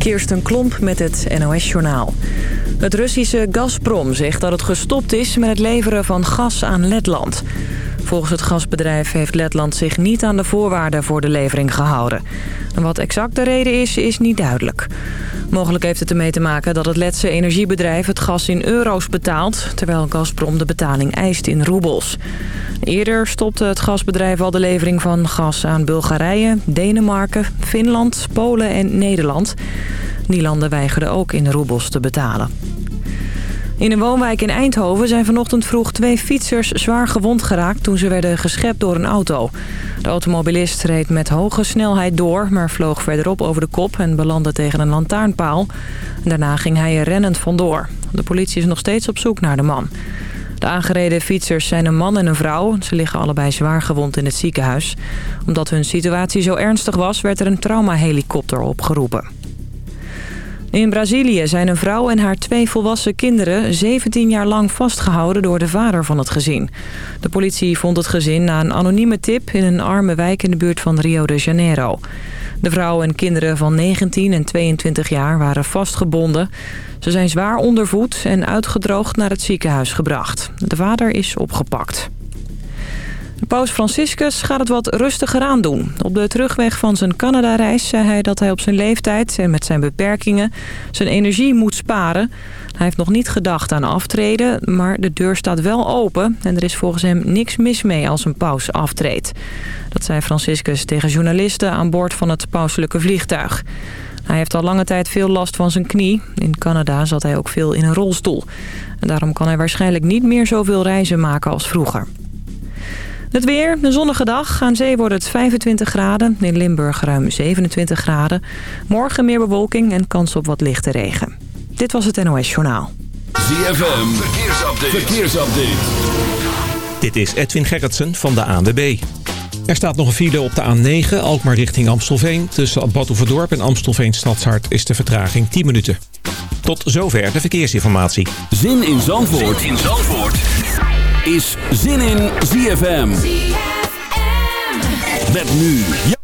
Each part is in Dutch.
Kirsten Klomp met het NOS-journaal. Het Russische Gazprom zegt dat het gestopt is met het leveren van gas aan Letland. Volgens het gasbedrijf heeft Letland zich niet aan de voorwaarden voor de levering gehouden. En wat exact de reden is, is niet duidelijk. Mogelijk heeft het ermee te maken dat het Letse energiebedrijf het gas in euro's betaalt... terwijl Gazprom de betaling eist in roebels. Eerder stopte het gasbedrijf al de levering van gas aan Bulgarije, Denemarken, Finland, Polen en Nederland. Die landen weigerden ook in roebels te betalen. In een woonwijk in Eindhoven zijn vanochtend vroeg twee fietsers zwaar gewond geraakt toen ze werden geschept door een auto. De automobilist reed met hoge snelheid door, maar vloog verderop over de kop en belandde tegen een lantaarnpaal. Daarna ging hij er rennend vandoor. De politie is nog steeds op zoek naar de man. De aangereden fietsers zijn een man en een vrouw. Ze liggen allebei zwaar gewond in het ziekenhuis. Omdat hun situatie zo ernstig was, werd er een traumahelikopter opgeroepen. In Brazilië zijn een vrouw en haar twee volwassen kinderen 17 jaar lang vastgehouden door de vader van het gezin. De politie vond het gezin na een anonieme tip in een arme wijk in de buurt van Rio de Janeiro. De vrouw en kinderen van 19 en 22 jaar waren vastgebonden. Ze zijn zwaar ondervoed en uitgedroogd naar het ziekenhuis gebracht. De vader is opgepakt. Paus Franciscus gaat het wat rustiger aan doen. Op de terugweg van zijn Canada-reis zei hij dat hij op zijn leeftijd en met zijn beperkingen zijn energie moet sparen. Hij heeft nog niet gedacht aan aftreden, maar de deur staat wel open en er is volgens hem niks mis mee als een paus aftreedt. Dat zei Franciscus tegen journalisten aan boord van het pauselijke vliegtuig. Hij heeft al lange tijd veel last van zijn knie. In Canada zat hij ook veel in een rolstoel. En daarom kan hij waarschijnlijk niet meer zoveel reizen maken als vroeger. Het weer, een zonnige dag. Aan zee wordt het 25 graden. In Limburg ruim 27 graden. Morgen meer bewolking en kans op wat lichte regen. Dit was het NOS Journaal. ZFM, verkeersupdate. verkeersupdate. Dit is Edwin Gerritsen van de ANWB. Er staat nog een file op de A9, Alkmaar richting Amstelveen. Tussen Badhoevedorp en Amstelveen Stadshart is de vertraging 10 minuten. Tot zover de verkeersinformatie. Zin in Zandvoort, zin in Zandvoort is zin in ZFM. ZFM. Met nu. Ja.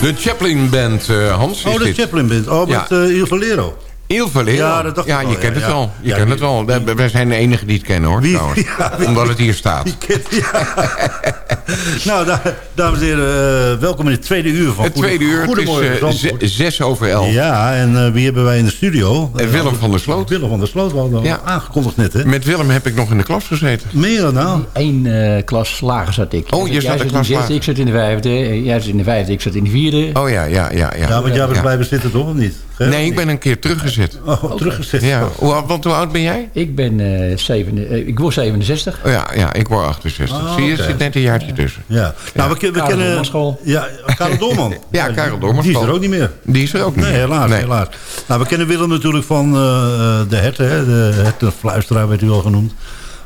De Chaplin Band, uh, Hans. Oh, de Chaplin Band. Oh, met ja. uh, Il Valero. Il Valero. Ja, dat dacht ja, je kent het wel. Je kent het wel. Wij zijn de enige die het kennen, hoor. Wie, Omdat het hier staat. Kent, nou, da dames en heren, uh, welkom in het tweede uur van Het tweede uur, Goedemorgen, het is zes over elf. Ja, en wie hebben wij in de studio? Willem van der Sloot. Willem van der Sloot, wel ja. aangekondigd net, hè? Met Willem heb ik nog in de klas gezeten. Meer dan nou? Eén klas lager zat ik. Oh, je zat in de klas lager. Ik zat in de vijfde, jij zat in de vijfde, ik zat in de vierde. Oh ja, ja, ja. Ja, ja want jij bent blijven zitten toch, of niet? Nee, ik ben een keer teruggezet. Oh, teruggezet. Ja. Hoe, want hoe oud ben jij? Ik ben uh, zeven, uh, ik word 67. Oh, ja, ja, ik word 68. Oh, Zie je, zit net een jaartje tussen. Ja. Nou, we, we kennen... Ja, Karel Doorman. ja, Karel Doorman. Die is er ook niet meer. Die is er ook niet nee, helaas, nee. helaas. Nou, we kennen Willem natuurlijk van uh, de herten. Hè? De hertenfluisteraar werd u al genoemd.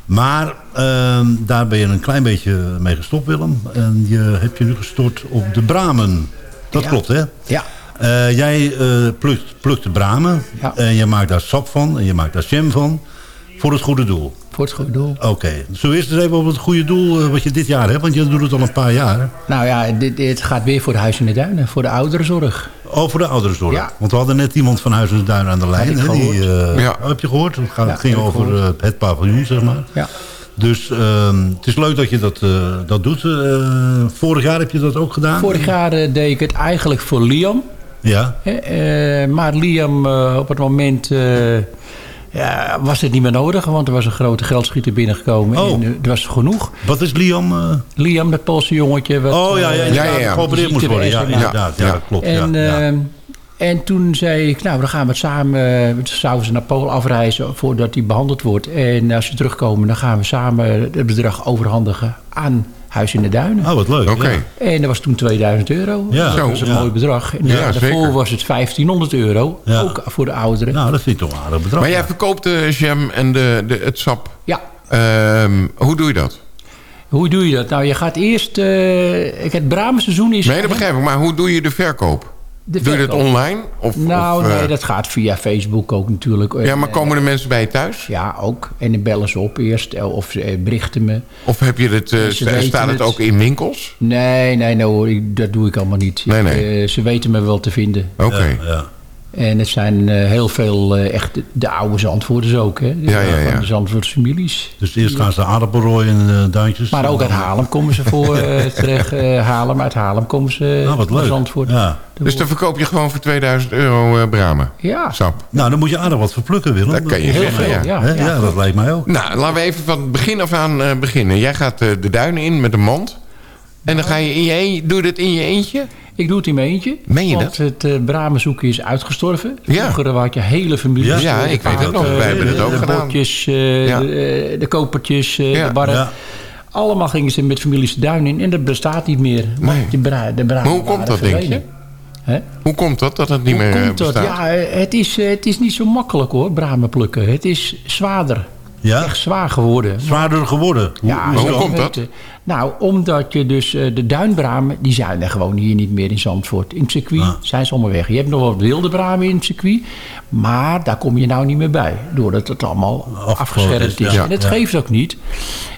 Maar uh, daar ben je een klein beetje mee gestopt, Willem. En je hebt je nu gestort op de Bramen. Dat ja. klopt, hè? Ja. Uh, jij uh, plukt, plukt, de bramen ja. en je maakt daar sap van en je maakt daar jam van. Voor het goede doel. Voor het goede doel. Oké. Okay. We eerst eens even op het goede doel uh, wat je dit jaar hebt? Want je doet het al een paar jaar. Nou ja, dit, dit gaat weer voor de Huis in de Duinen. Voor de ouderenzorg. Oh, voor de ouderenzorg. Ja. Want we hadden net iemand van Huis in de Duinen aan de lijn. Hè, die, ja. Heb je gehoord? Het, gaat, ja, ging over het paviljoen, zeg maar. Ja. Dus uh, het is leuk dat je dat, uh, dat doet. Uh, vorig jaar heb je dat ook gedaan? Vorig jaar deed ik het eigenlijk voor Liam. Ja. Uh, maar Liam uh, op het moment uh, ja, was het niet meer nodig. Want er was een grote geldschieter binnengekomen. Oh. En er was genoeg. Wat is Liam? Liam, dat Poolse jongetje. Wat, oh ja, ja, ja, ja, ja. geopereerd moest worden. Ja, inderdaad. Ja, dat klopt. En, en toen zei ik, nou, dan gaan we het samen... zouden ze naar Polen afreizen voordat hij behandeld wordt. En als ze terugkomen, dan gaan we samen het bedrag overhandigen aan Huis in de Duinen. Oh, wat leuk. Okay. En dat was toen 2000 euro. Ja. Dat was een ja. mooi bedrag. En ja, daarvoor zeker. was het 1500 euro. Ja. Ook voor de ouderen. Nou, dat vind ik toch een aardig bedrag. Maar jij verkoopt de jam en de, de, het sap. Ja. Um, hoe doe je dat? Hoe doe je dat? Nou, je gaat eerst... Uh, het bramenseizoen is... Nee, dat begrijp ik. Maar hoe doe je de verkoop? De Doe je dat online? Of, nou, of, nee, uh... dat gaat via Facebook ook natuurlijk. Ja, maar komen de mensen bij je thuis? Ja, ook. En dan bellen ze op eerst of ze berichten me. Of heb je het, uh, staat het, het ook in winkels? Nee, nee, nee dat doe ik allemaal niet. Nee, nee. Uh, ze weten me wel te vinden. Oké. Okay. Ja, ja. En het zijn uh, heel veel uh, echt de, de oude Zandvoorters ook. Hè? De, ja, ja, ja. Van de Zandvoortse families. Dus eerst gaan ze aardappelrooien en uh, duintjes. Maar ook uit Haarlem komen ze voor terecht. Haarlem, uit Haarlem komen ze nou, wat leuk. Zandvoort. Ja. Dus dan verkoop je gewoon voor 2000 euro bramen? Ja. Sap. Nou, dan moet je aardig wat verplukken, Willem. Dat kan je heel zeggen, veel, ja. Ja, ja. ja, dat lijkt mij ook. Nou, laten we even van het begin af aan beginnen. Jij gaat de duinen in met een mand. En dan ga je in je eentje, doe je dat in je eentje? Ik doe het in mijn eentje. Meen je want dat? het uh, bramenzoeken is uitgestorven. Ja. Vroeger had je hele families. Ja, ja ik weet het nog. Wij hebben het ook de gedaan. Bordjes, uh, ja. de, de kopertjes, uh, ja. de barren. Ja. Allemaal gingen ze met families de duin in. En dat bestaat niet meer. Nee. De, bra de maar hoe komt dat, verdwenen. denk je? He? Hoe komt dat, dat het niet hoe meer komt dat? bestaat? Ja, het is, het is niet zo makkelijk hoor, bramen plukken. Het is zwaarder. Ja? Echt zwaar geworden. Zwaarder geworden? Hoe, ja, hoe komt dat? Nou, omdat je dus uh, de duinbramen, die zijn er gewoon hier niet meer in Zandvoort. In het circuit ah. zijn ze allemaal weg. Je hebt nog wat wilde bramen in het circuit, maar daar kom je nou niet meer bij. Doordat het allemaal afgeschermd is. Ja, en dat geeft ook niet.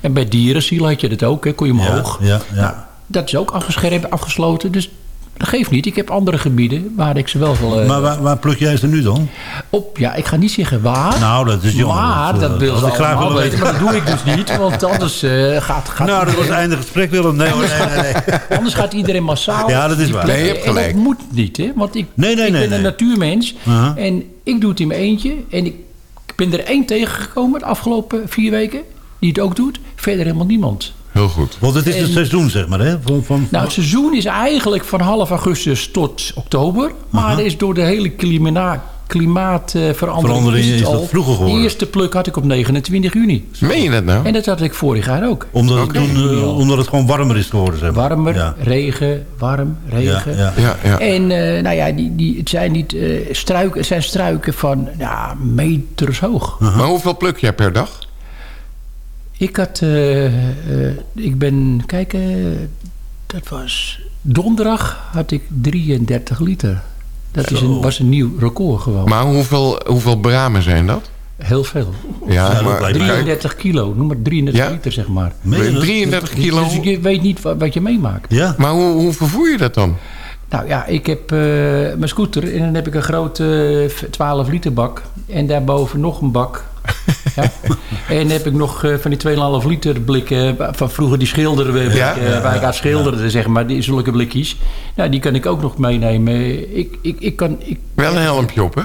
En bij dierenziel had je dat ook, hè, kon je omhoog. Ja, ja, nou, dat is ook afgeschermd, afgesloten. Dus dat geeft niet. Ik heb andere gebieden waar ik ze wel... Uh, maar waar, waar pluk jij ze nu dan? Op, ja, ik ga niet zeggen waar. Nou, dat is jammer. Maar, dat, dat wil ik graag willen weten. Maar dat doe ik dus niet, want anders uh, gaat, gaat... Nou, dat was het einde gesprek, Willem. Nee, nee, nee, nee. Anders gaat iedereen massaal... Ja, dat is waar. Nee, je hebt gelijk. En dat moet niet, hè. Want ik, nee, nee, ik nee, ben nee. een natuurmens. Uh -huh. En ik doe het in mijn eentje. En ik ben er één tegengekomen de afgelopen vier weken. Die het ook doet. Verder helemaal niemand. Heel goed. Want het is En- het seizoen, zeg maar, hè? Van, van, Nou, het seizoen is eigenlijk van half augustus tot oktober. Maar Aha. is door de hele klimaatverandering Verandering is, is dat al- vroeger geworden. De eerste pluk had ik op 29 juni. Meen je dat nou? En dat had ik vorig jaar ook. omdat, het toen, eh, omdat het gewoon warmer is geworden, zeg maar. Warmer, Ja. regen, warm, regen. ja. Ja, ja. En eh, nou ja, die, die, het, zijn niet, eh, struiken, het zijn struiken van ja, meters hoog. Maar hoeveel pluk jij per dag? Ik had, eh, eh, ik ben, kijk, eh, dat was donderdag had ik 33 liter. Dat is een, was een nieuw record gewoon. Maar hoeveel, hoeveel bramen zijn dat? Heel veel. Ja, maar lijkt me- kijk, 33 kilo, noem maar 33 Ja? liter zeg maar. Meen je dat? 33 kilo. Dus je weet niet wat, wat je meemaakt. Ja? Maar hoe, hoe vervoer je dat dan? Nou ja, ik heb eh, mijn scooter en dan heb ik een grote eh, 12 liter bak. En daarboven nog een bak. ja. En dan heb ik nog eh, van die 2,5 liter blikken eh, van vroeger die schilderen Ja? waar ik aan schilderde, zeg maar. Die, zulke blikjes. Nou, die kan ik ook nog meenemen. Ik, ik, ik kan... Ik, Wel een helmpje op, hè?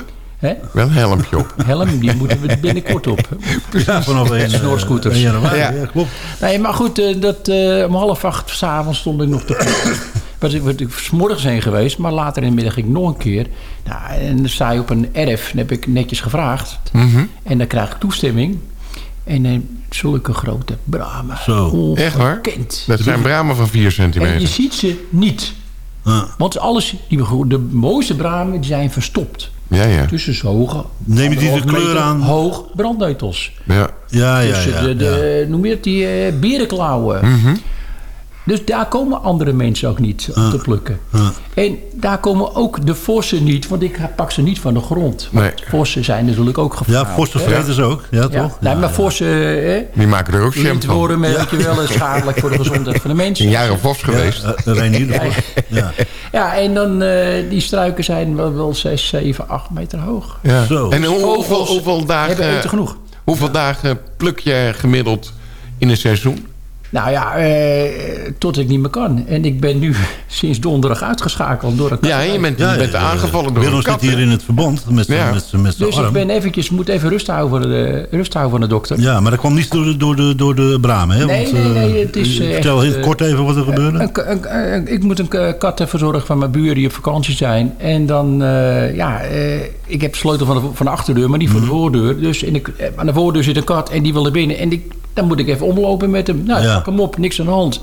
hè? Wel een helmpje op. Helm, die moeten we binnenkort op. Ja, vanaf een, Snorscooters. januari, Ja. ja. klopt. Nee, maar goed, eh, dat, eh, om half acht s'avonds stond ik nog te was ik, was ik 's morgens heen geweest, maar later in de middag ging ik nog een keer. Nou, en dan sta je op een erf, en heb ik netjes gevraagd. Mhm. En dan krijg ik toestemming. En eh, zulke grote bramen. Zo. Echt waar? Ongekend. Dat zijn bramen van 4 En je centimeter. ziet ze niet. Ja. Want alles, die, de mooiste bramen die zijn verstopt. Ja, ja. Tussen zo hoge... Neem je die de kleur aan? Hoog brandneutels. ja. Ja, ja, Tussen ja. de, ja. de, noem je het, die eh, berenklauwen. Mhm. Dus daar komen andere mensen ook niet op te plukken. Ja. En daar komen ook de vossen niet, want ik pak ze niet van de grond. Nee. Vossen zijn natuurlijk ook Ja, gevaarlijk. vorstenvreters ook. Ja, Ja, toch? nee, maar vossen, hè, Die maken er ook jam van. lintwormen, weet je wel, is schadelijk voor de gezondheid van de mens. Een jaar of vos geweest. Ja, uh, Reinier. Ja. Ja, en dan, eh, die struiken zijn wel, wel 6, 7, 8 meter hoog. Ja. Zo. En hoe- hoeveel, Hebben dagen, eten genoeg. hoeveel dagen pluk je gemiddeld in een seizoen? Nou ja, eh, tot ik niet meer kan. En ik ben nu sinds donderdag uitgeschakeld door een kat. Ja, je bent, je bent aangevallen door een kat. zit hier in het verband met zijn Ja. met met Dus ik ben eventjes, moet even rust houden voor de, rust houden van de dokter. Ja, maar dat kwam niet door de, door de, door de bramen, hè? Nee, Want, nee, nee, eh, het is, eh, Vertel echt, heel eh, kort even wat er gebeurde. Een, een- een- ik moet een kat verzorgen van mijn buren die op vakantie zijn. En dan, eh, ja, eh, ik heb de sleutel van de, van de achterdeur, maar niet van de Mhm. voordeur. Dus in de, eh, aan de voordeur zit een kat en die wil er binnen. En die, dan moet ik even omlopen met hem. Nou, ik Ja. hem op, niks aan de hand.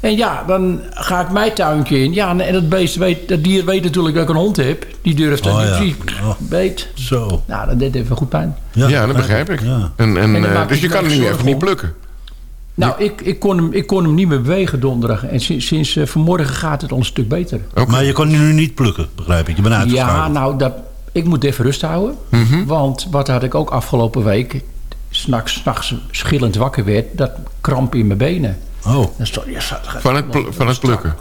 En ja, dan ga ik mijn tuintje in. Ja, en dat beest weet, dat dier weet natuurlijk dat ik een hond heb. Die durft dat Oh, niet. ja. Zie, Oh. beet. Zo. Nou, dat deed even goed pijn. Ja, dat begrijp ik. Ja. En, en, eh, dus je kan hem nu even niet plukken. Nou, ik, ik, kon hem, ik kon hem niet meer bewegen donderdag. En sinds, sinds eh, vanmorgen gaat het al een stuk beter. Oké. Maar je kon nu niet plukken, begrijp ik. Je bent Ja, uitgeschakeld. nou, dat, ik moet even rust houden. Mhm. Want wat had ik ook afgelopen week... s'nachts nachts schillend wakker werd... dat kramp in mijn benen. Oh, ja, zat- Van het, pl- van het plukken.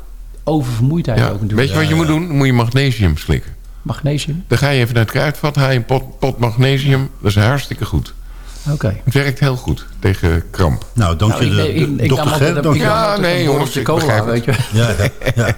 Oververmoeidheid Ja. ook natuurlijk. Weet je wat je moet doen? Dan moet je magnesium slikken. Magnesium? Dan ga je even naar het kruidvat, haal je een pot, pot magnesium. Dat is hartstikke goed. Oké. Het werkt heel goed tegen kramp. nou, dank Nou, je ik, de, ik, de- ik, ik dokter Ger. dank je. Ja, nee, een jongens, ik cola, begrijp weet je. Ja, ja,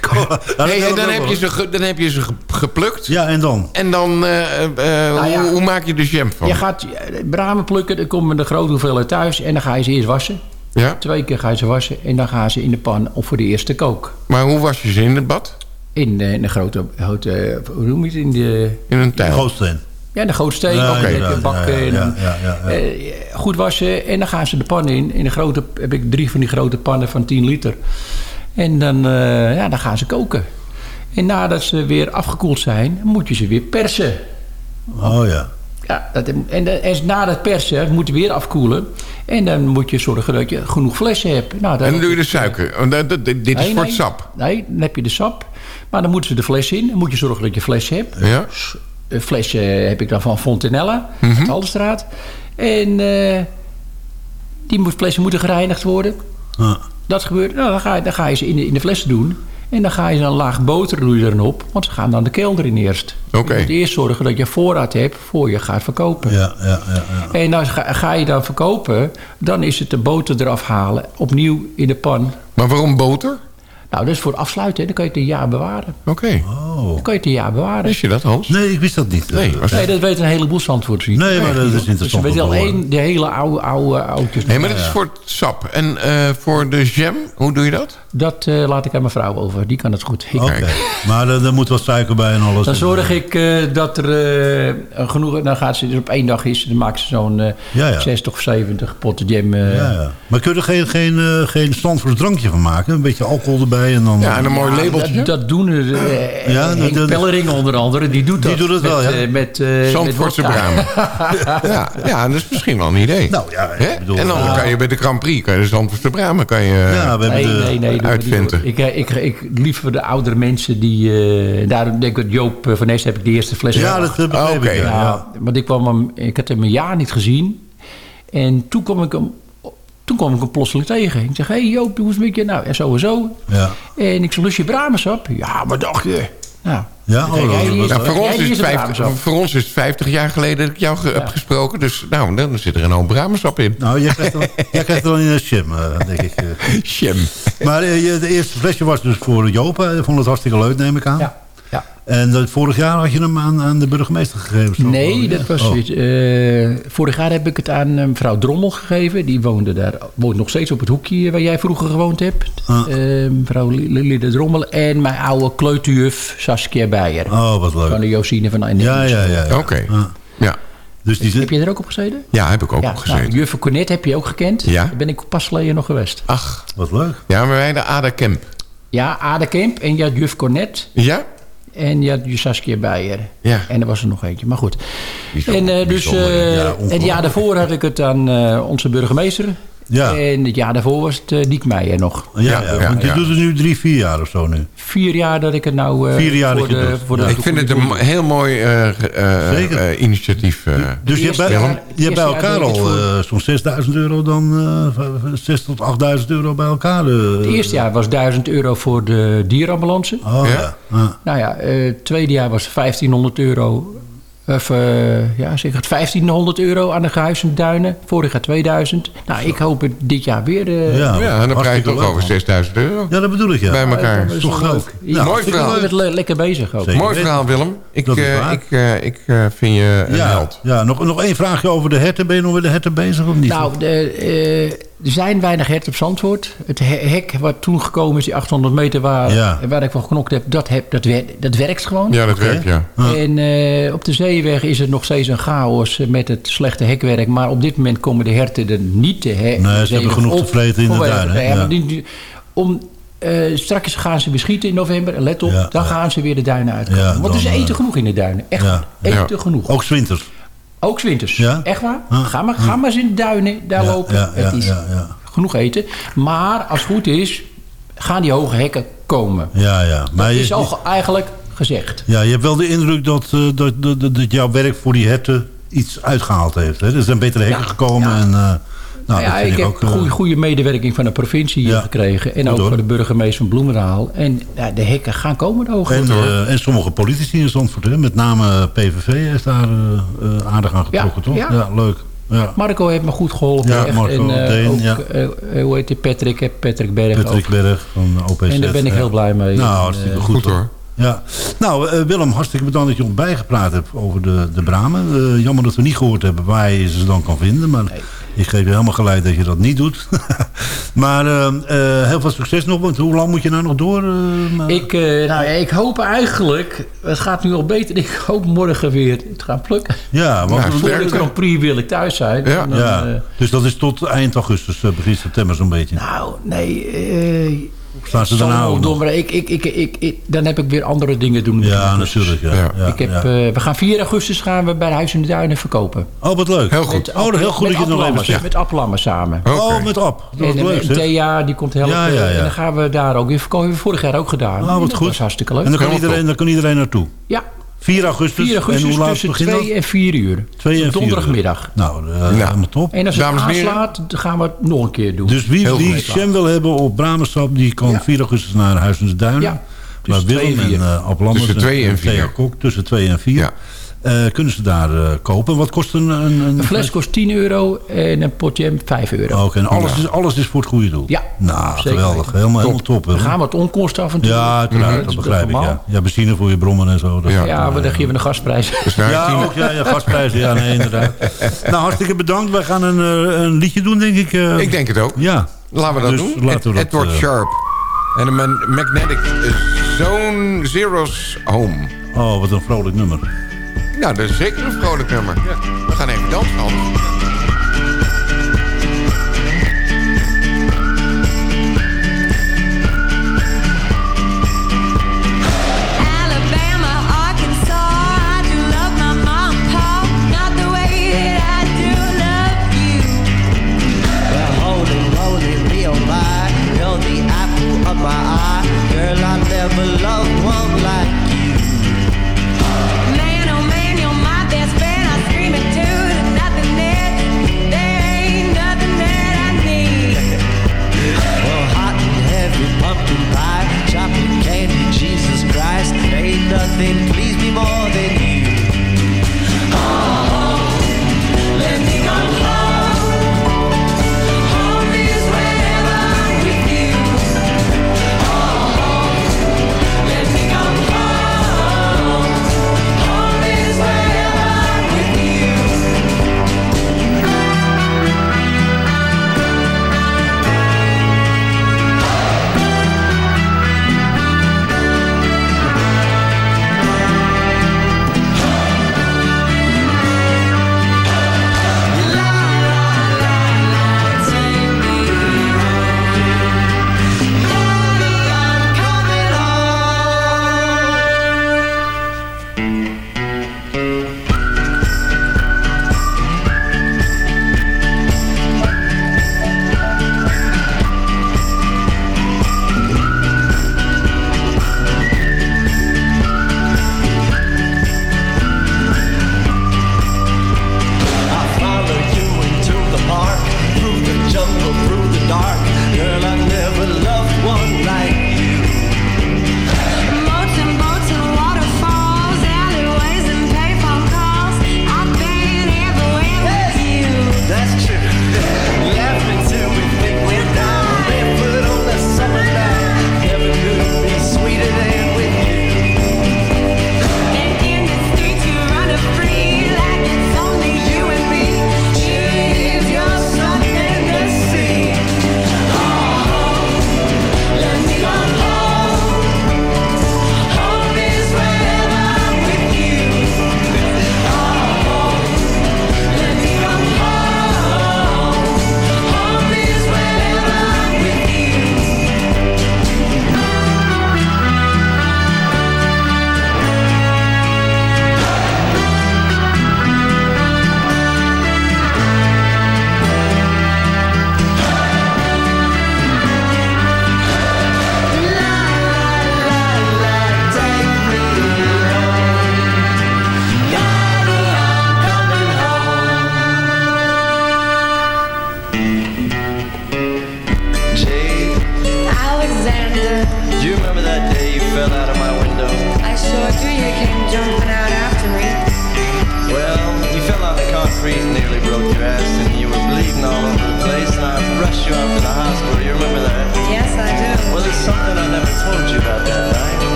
cola. Nee, en dan, heb je ze, dan heb je ze ge- geplukt. Ja, en dan? En dan, eh, eh, Nou ja. hoe, hoe maak je de jam van? Je gaat eh, bramen plukken, dan komen de grote hoeveelheid thuis... en dan ga je ze eerst wassen. Ja? Twee keer ga je ze wassen en dan gaan ze in de pan... of voor de eerste kook. Maar hoe was je ze in het bad? In, de- in de grote, grote... Hoe noem je het? In de, In een tijl? Gootsteen. Ja, de grote steen. Ja, de bak ja, ja, en ja, dan, ja, ja, ja. eh, goed wassen en dan gaan ze de pan in. In de grote heb ik drie van die grote pannen van 10 liter. En dan, eh, ja, dan gaan ze koken. En nadat ze weer afgekoeld zijn, moet je ze weer persen. Oh ja. Ja, dat, en, en na dat persen moet je weer afkoelen. En dan moet je zorgen dat je genoeg flessen hebt. Nou, En dan doe je de suiker. Dat- dat- dit is Nee, voor nee. het sap. Nee, dan heb je de sap. Maar dan moeten ze de fles in. Dan moet je zorgen dat je fles hebt. Ja? Een flesje heb ik dan van Fontanella, Mhm. uit Haldenstraat. En eh, die moet, flessen moeten gereinigd worden. Ja. Dat gebeurt. Nou, dan, ga je, dan ga je ze in de, in de flessen doen. En dan ga je een laag boter doe je erin op. Want ze gaan dan de kelder in eerst. Oké. Je moet eerst zorgen dat je voorraad hebt voor je gaat verkopen. Ja, ja, ja, ja. En als ga, ga je dan verkopen, dan is het de boter eraf halen. Opnieuw in de pan. Maar waarom boter? Nou, dat is voor het afsluiten. Dan kan je het een jaar bewaren. Oké. Oh. Dan kan je het een jaar bewaren. Wist je dat, Hans? Nee, ik wist dat niet. Nee, dat weten een heleboel zandvoorts niet. Nee, maar dat is Dus interessant we weten om al één, de hele oude, oude oudjes. Nee, maar dat is voor het sap. En eh, voor de jam, hoe doe je dat? Dat eh, laat ik aan mijn vrouw over. Die kan het goed. Oké, maar er, er moet wat suiker bij en alles. Dan zorg ik eh, dat er eh, genoeg... Dan gaat ze dus op één dag is. Dan maakt ze zo'n eh Ja, ja. 60 of 70 potten jam. eh. Ja, ja. Maar kun je er geen, geen, eh, geen Stanfords drankje van maken? Een beetje alcohol erbij en dan... Ja, en een mooi Ja, labeltje. Dat, dat doen er. Ja, Henk dat- dat- Pellering onder andere. Die doet dat. Die doet het met, wel, ja. eh, met, Zandvoortse ja, ja, dat is misschien wel een idee. Nou ja, bedoel, en dan ja. kan je bij de Grand Prix, kan je de Zandvoortse bramen, kan je... Ja, we hebben Nee, de... nee, nee. Maar hoor. Ik, eh, ik, ik, liever de oudere mensen die... eh daarom denk ik dat Joop eh, van Nest heb ik de eerste fles Ja, dat eh, begreep Oké. ik. Ja, Ja, ja. want ik, kwam hem, ik had hem een jaar niet gezien. En toen kwam ik hem Toen kwam ik hem plotseling tegen. Ik zeg, hé hey Joop, hoe is het met je? Nou, en zo en zo. Ja. En ik zeg, lust je Bramensap? Ja, maar dacht je? Nou, Ja, ik oh, Nou, voor, ons is het een 50, Bramensap. voor ons is het 50 jaar geleden dat ik jou ge- heb gesproken. Dus nou, dan zit er een hoop Bramensap in. Nou, jij krijgt, dan, jij krijgt dan in een shim, eh, denk ik. eh. Shem. Maar eh, je- de eerste flesje was dus voor Joop. Hij vond het hartstikke leuk, neem ik aan. Ja, ja. En dat vorig jaar had je hem aan, aan de burgemeester gegeven? zo, Nee, ik, dat was Oh. eh, vorig jaar heb ik het aan eh, mevrouw Drommel gegeven. Die woonde daar, woont nog steeds op het hoekje waar jij vroeger gewoond hebt. Ah. Eh, mevrouw Lille Drommel en mijn oude kleuterjuf Saskia Beijer. Oh, wat Van leuk. de Josine van Eindhoven. Ja, ja, ja. ja. Oké. Ah. Ja. Dus die Heb je er ook op gezeten? ja, heb ik ook ja, op gezeten. nou, Cornet heb je ook gekend. Ja. Daar ben ik pas geleden nog geweest. Ach, Wat leuk. ja, maar wij de Ada Kemp. Ja, Ada Kemp en had juf Cornet Ja? En je had je Saskia Beijer. Ja. En er was er nog eentje, maar goed. En eh, dus eh, ja, het jaar daarvoor had ik het aan eh, onze burgemeester. Ja. En het jaar daarvoor was het uh, Diek Meijer nog. Ja, Ja, ja, je ja. doet het nu drie, vier jaar of zo nu. Vier jaar dat ik het nou eh, Vier jaar voor, dat de, voor de Ja. Ik vind het een heel mooi eh, eh, eh, initiatief. eh. Dus je hebt bij, jaar- je hebt bij elkaar al eh, zo'n 6000 euro dan, eh 6 tot 8000 euro bij elkaar. eh. Het eerste jaar was 1000 euro voor de dierenambulance. Oh Ja? ja. Nou ja, eh, het tweede jaar was 1500 euro. Of eh, ja, zeg het 1500 euro aan de Gehuizen Duinen. Vorig jaar 2000. Nou, ik hoop het dit jaar weer. eh, Ja, ja, en dan krijg je toch over man. 6000 euro. Ja, dat bedoel ik ja. Bij elkaar. dat is toch groot. Ja, Mooi verhaal. Je leuk. bent le- lekker bezig ook. Zeker. Mooi verhaal, Willem. Ik, eh, ik, eh, ik eh, vind je een Ja, held. ja nog, nog één vraagje over de herten. Ben je nog met de herten bezig of niet? Nou, de, eh, er zijn weinig herten op Zandvoort. Het he- hek wat toen gekomen is, die 800 meter waar, Ja. waar ik van geknokt heb, dat, heb, dat, wer- dat werkt gewoon. Ja, dat werkt, ja. En eh, op de zeeweg is het nog steeds een chaos met het slechte hekwerk. Maar op dit moment komen de herten er niet te he- Nee, ze hebben genoeg op te vreten in de duinen, om, eh, straks gaan ze beschieten in november. Let op, Ja, dan ja. gaan ze weer de duinen uitkomen. Ja, Want er is eten eh, genoeg in de duinen. Echt ja. eten Ja. genoeg. Ook 's winters. Ook 's winters. Ja? Echt waar? Ga, maar, ga maar eens in de duinen daar lopen. het is genoeg eten. Maar als het goed is, gaan die hoge hekken komen. Ja, ja. Maar Dat je, is al ge- eigenlijk gezegd. ja, je hebt wel de indruk dat, eh, dat, dat, dat, jouw werk voor die herten iets uitgehaald heeft. Hè? Er zijn betere hekken gekomen. En, eh, nou, ja, ik ik heb ook... eh, goede, goede medewerking van de provincie hier Ja. gekregen. En ook van de burgemeester van Bloemendaal. En ja, de hekken gaan komen de hoge. en, eh, en sommige politici in Zandvoort, hè? met name PVV, heeft daar eh, eh, aardig aan getrokken, toch? ja. Ja, leuk. Ja. Marco heeft me goed geholpen. Ja, echt. Marco en, eh, Deen, ook, ja. eh, eh, hoe heet die Patrick? eh, Patrick Berg Patrick ook. Berg van OPZ. En daar ben ik ja. heel blij mee. Nou, En, hartstikke eh, goed, Goed hoor. Ja. Nou, eh, Willem, hartstikke bedankt dat je ons bijgepraat hebt over de, de bramen. Eh, jammer dat we niet gehoord hebben waar je ze dan kan vinden. Maar ik geef je helemaal gelijk dat je dat niet doet. maar eh, eh, heel veel succes nog. Want hoe lang moet je nou nog door? eh, maar- Ik, eh, nou ja, ik hoop eigenlijk, het gaat nu al beter, ik hoop morgen weer te gaan plukken. ja, want, Ja, Voor de. Grand Prix wil ik thuis zijn. Ja. Dan, ja. dus dat is tot eind augustus, begin september zo'n beetje. nou, nee. Eh Staan ze daarna ook nog? ik, ik, ik, ik, ik- dan heb ik weer andere dingen doen. met Ja, natuurlijk. Ja. Ja. Ja, Ik heb, ja. eh, we gaan 4 augustus gaan we bij Huis in de Duinen verkopen. oh, wat leuk. Heel goed. Oh, heel goed dat je het nog even zegt. Met Applammen samen. Oké. Oh, met Ab. Dat en is leuk, en. Thea, die komt helpen. Ja, ja, ja. En dan gaan we daar ook weer verkopen. Hebben we vorig jaar ook gedaan. Oh, wat dat goed. was hartstikke leuk. En dan kan, iedereen, dan kan iedereen naartoe. Ja, 4 augustus. 4 en hoe laat tussen begint dat? 2 en 4 uur. 2 en 4 Donderdagmiddag. Nou, eh, helemaal top. En als het Dames aanslaat, dan gaan we het nog een keer doen. Dus wie, goed. Shem wil hebben op Bramenstap, die kan Ja. 4 augustus naar Huis in de Duinen. Ja, Maar tussen Willem en en vier. uh, Ab Lammers Tussen twee en Thea vier. Kok, tussen 2 en 4. Ja. Kunnen ze daar eh, kopen. Wat kost een, een, een fles kost 10 euro en een potje 5 euro. Oké, en alles, is, alles is voor het goede doel? Ja, Nou, zeker geweldig. Helemaal top. Helemaal top Dan Willem. gaan we het onkosten af en toe. Ja, uiteraard. Dat Dat begrijp ik. Ja. ja, benzine voor je brommen en zo. Dat Ja. Ja, maar dan geven we een gasprijs. Dus Ja, ook, ja, ja, gasprijzen. Ja, nee, inderdaad. nou, hartstikke bedankt. Wij gaan een, eh, een liedje doen, denk ik. eh. ik denk het ook. Ja. Laten we dat Dus doen. laten we Ed- dat, Edward eh, Sharp. En een Magnetic Zone Zero's Home. Oh, wat een vrolijk nummer. Nou, dat is zeker een vrolijk nummer. We gaan even dansen.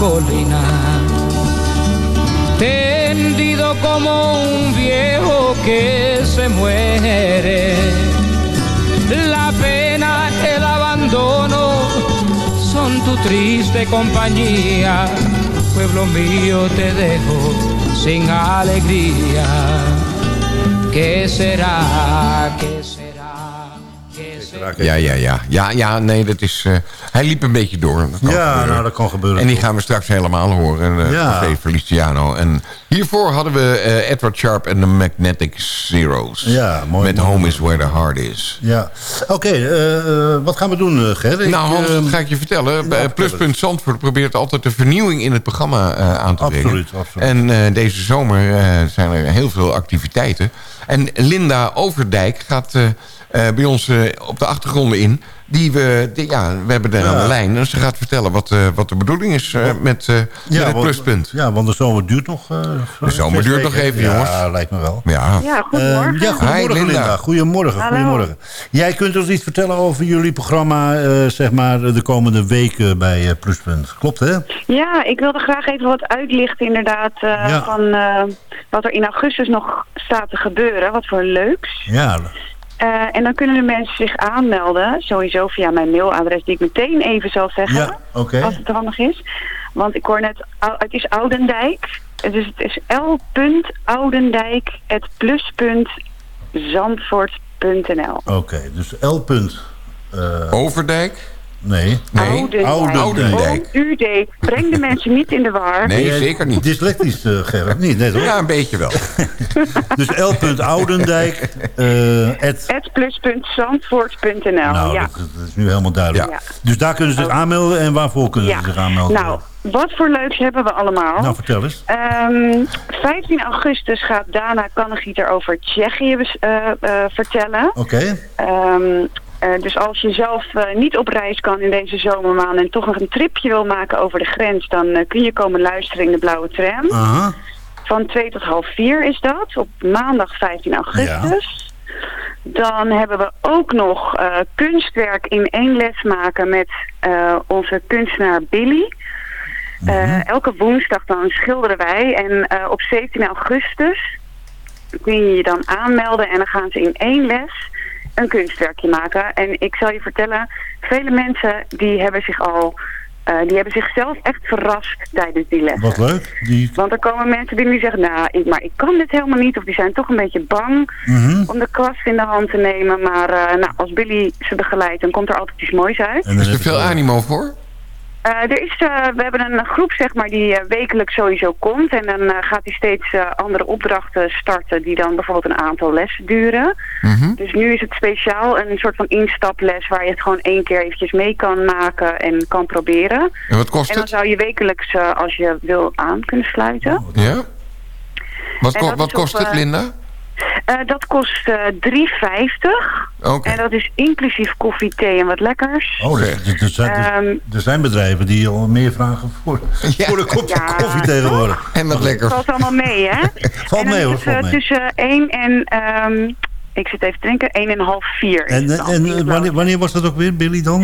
Colina, tendido como un viejo que se muere. La pena, el abandono son tu triste compañía. Pueblo mío, te dejo sin alegría. ¿Qué será? ¿Qué será? ¿Qué será? Ja, ja, ja. Ja, ja, nee, dat is... hij liep een beetje door. Dat Ja, gebeuren. nou, dat kan gebeuren. En die gaan we straks helemaal horen. Uh, Ja. Feliciano. En hiervoor hadden we eh, Edward Sharp en de Magnetic Zeros. Ja, mooi, Met mooi. Home is Where the Heart is. Ja. Oké, eh, wat gaan we doen, Ger? Ik, nou Hans, ehm, dat ga ik je vertellen. Bij vertel Pluspunt Zandvoort probeert altijd de vernieuwing in het programma aan te brengen. Absoluut, absoluut. En deze zomer zijn er heel veel activiteiten. En Linda Overdijk gaat bij ons op de achtergronden in. Die we, die- ja, we hebben er aan Ja. de lijn. En ze gaat vertellen wat, eh, wat de bedoeling is eh, met, eh, met het want- pluspunt. Ja, want de zomer duurt nog. eh, De zomer duurt nog even, ja, jongens. Ja, lijkt me wel. Ja. Ja, goedemorgen. Ja, goedemorgen Hi, Linda. Linda. Goedemorgen, Hallo. goedemorgen. Jij kunt ons iets vertellen over jullie programma, eh, zeg maar, de komende weken bij eh, Pluspunt. Klopt, hè? Ja, ik wilde graag even wat uitlichten inderdaad eh, Ja. van eh, wat er in augustus nog staat te gebeuren. Wat voor leuks. Ja, Eh, en dan kunnen de mensen zich aanmelden, sowieso via mijn mailadres die ik meteen even zal zeggen. ja oké. Als het handig is. Want ik hoor net, het is Oudendijk. Dus het is l.oudendijk.plus.zandvoort.nl Oké, dus L. eh, Overdijk? Nee. Nee. Oudendijk. Oudendijk. O-U-D. Breng de mensen niet in de war. Nee, zeker niet. Dyslectisch, eh Gerrit? Niet, nee toch? Ja, een beetje wel. Dus L. Oudendijk, eh, at- plus.zandvoort.nl. nou, ja. dat, dat is nu helemaal duidelijk. Ja. Dus daar kunnen ze zich aanmelden en waarvoor kunnen ja. ze zich aanmelden? Nou, wat voor leuks hebben we allemaal? Nou, vertel eens. Ehm, 15 augustus gaat Dana Kannegieter over Tsjechië eh, eh, vertellen. Oké. Ehm, eh, dus als je zelf eh, niet op reis kan in deze zomermaanden en toch nog een tripje wil maken over de grens, dan eh, kun je komen luisteren in de Blauwe Tram. Van 2 tot half 4 is dat, op maandag 15 augustus. Dan hebben we ook nog kunstwerk in één les maken met onze kunstenaar Billy. Eh, Elke woensdag dan schilderen wij en op 17 augustus kun je je dan aanmelden en dan gaan ze in één les een kunstwerkje maken. En ik zal je vertellen, vele mensen die hebben zich al, eh, die hebben zichzelf echt verrast tijdens die les. Wat leuk. Die, Want er komen mensen die nu zeggen, nou, ik, maar ik kan dit helemaal niet. Of die zijn toch een beetje bang Mhm. om de kwast in de hand te nemen. Maar eh, nou, als Billy ze begeleidt, dan komt er altijd iets moois uit. en dan Is er veel animo voor? Eh, er is, eh, we hebben een groep zeg maar, die eh, wekelijks sowieso komt. En dan gaat hij steeds andere opdrachten starten die dan bijvoorbeeld een aantal lessen duren. Mhm. Dus nu is het speciaal een soort van instaples waar je het gewoon één keer eventjes mee kan maken en kan proberen. En wat kost En dan het? zou je wekelijks, als je wil, aan kunnen sluiten. Ja? Wat, ko- wat kost op, het, Linda? Eh, dat kost eh 3,50. Oké. En dat is inclusief koffie, thee en wat lekkers. Oh, er, er- er zijn, Ehm, er zijn bedrijven die al meer vragen voor, Ja. voor een kopje Ja. koffie tegenwoordig. En wat lekker. valt allemaal mee, hè? Valt mee hoor, is valt eh, mee. tussen 1 en... ehm, ik zit even te denken, 1 en half 4 is En, en, en wanneer, wanneer was dat ook weer, Billy dan?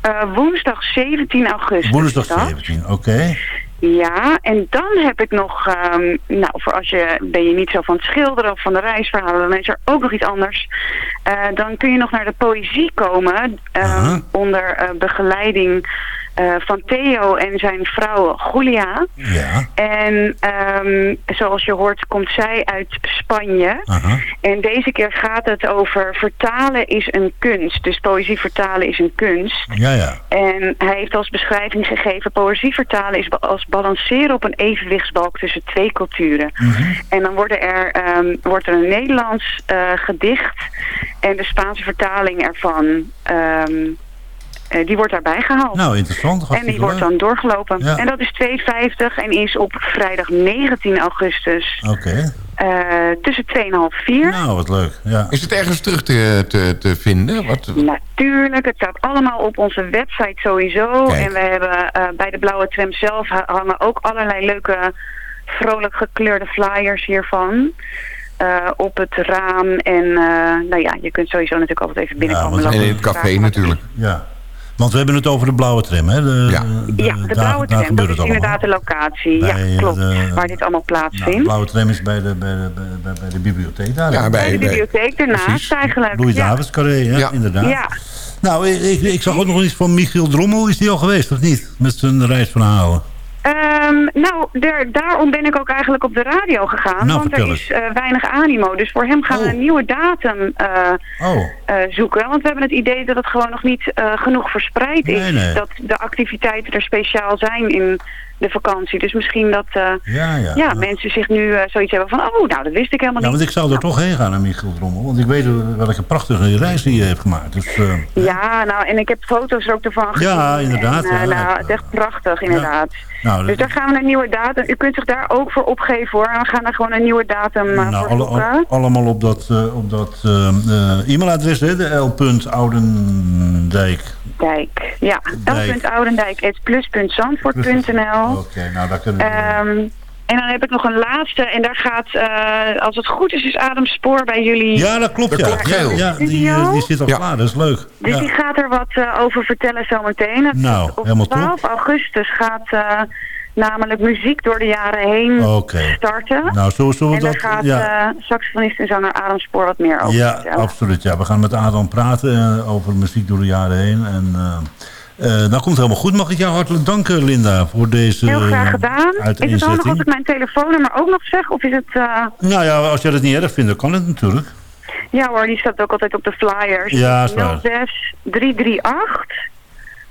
Eh, woensdag 17 augustus. Woensdag is dat. 17, oké. Ja, en dan heb ik nog, ehm, nou, voor als je, ben je niet zo van het schilderen of van de reisverhalen, dan is er ook nog iets anders. Eh, dan kun je nog naar de poëzie komen, ehm, onder eh, begeleiding eh, van Theo en zijn vrouw Julia. Ja, En ehm, zoals je hoort komt zij uit Spanje. aha. En deze keer gaat het over vertalen is een kunst. Dus poëzie vertalen is een kunst. Ja, ja. En hij heeft als beschrijving gegeven... poëzie vertalen is als balanceren op een evenwichtsbalk tussen twee culturen. Mhm. En dan worden er, ehm, wordt er een Nederlands eh, gedicht... en de Spaanse vertaling ervan... ehm, eh, die wordt daarbij gehaald. Nou, interessant. en die wordt dan doorgelopen. Ja. En dat is 2,50 en is op vrijdag 19 augustus Oké. eh, tussen 2 en half 4. Nou, wat leuk. Ja. Is het ergens terug te, te, te vinden? Wat, Natuurlijk, het staat allemaal op onze website sowieso. Kijk. En we hebben eh, bij de Blauwe Tram zelf ha- hangen ook allerlei leuke, vrolijk gekleurde flyers hiervan. eh, op het raam. En eh, nou ja, je kunt sowieso natuurlijk altijd even binnenkomen. want- lopen en in het café natuurlijk. ja. Want we hebben het over de blauwe tram, hè? De, Ja. Ja, de daar- Blauwe daar Tram, gebeurt dat het is inderdaad de locatie. Bij, ja, eh, klopt. de- waar dit allemaal Nou, de plaatsvindt. blauwe tram is bij de, bij de, bij, de bibliotheek daar. Ja, bij- bij de bibliotheek ernaast precies. eigenlijk. Louis ja. Davids Carré, ja, Ja. inderdaad. Ja. Nou, ik, ik, ik zag ook nog iets van Michiel Drommel. Is die al geweest, of niet? Met zijn reisverhalen. Ehm, nou, daar, daarom ben ik ook eigenlijk op de radio gegaan. Nou, want er is eh, weinig animo. Dus voor hem gaan we Oh. een nieuwe datum eh, Oh, eh, zoeken. Want we hebben het idee dat het gewoon nog niet genoeg verspreid is. Nee. Dat de activiteiten er speciaal zijn in de vakantie. Dus misschien dat eh, ja, ja. ja, mensen zich nu eh, zoiets hebben van... oh, nou, dat wist ik helemaal Ja, niet. want ik zou er toch heen gaan naar Michiel Drommel. Want ik weet welke prachtige reis die je heeft gemaakt. Dus, eh, Ja, nou, en ik heb foto's er ook ervan gezien. Ja, inderdaad, En, nou, het is echt prachtig, inderdaad. nou, Dus daar gaan we een nieuwe datum... U kunt zich daar ook voor opgeven, hoor. En we gaan er gewoon een nieuwe datum nou, voor alle- al- allemaal op dat, op dat e-mailadres, hè? De L.Oudendijk. Dijk. Ja, Dijk. l.oudendijk.plus.zandvoort.nl Oké, nou daar kunnen we... Ehm En dan heb ik nog een laatste. En daar gaat, eh, als het goed is, is Adam Spoor bij jullie. ja, dat klopt, Dat ja. klopt, ja, die, eh, die zit al Ja. klaar, dat is leuk. Dus Ja. die gaat er wat eh, over vertellen zometeen. Nou, op helemaal top. 12 augustus gaat eh, namelijk muziek door de jaren heen starten. Nou, zo zullen en daar dat... gaat ja. eh, saxofonist en zanger Adam Spoor wat meer over Ja, vertellen. absoluut. Ja. We gaan met Adam praten eh, over muziek door de jaren heen. En dat komt helemaal goed. Mag ik jou hartelijk danken, Linda, voor deze Heel graag gedaan. Is het handig als ik mijn telefoonnummer ook nog zeg? Of is het... Nou ja, als je dat niet erg vindt, dan kan het natuurlijk. Ja hoor, die staat ook altijd op de flyers. Ja, is waar. 06 338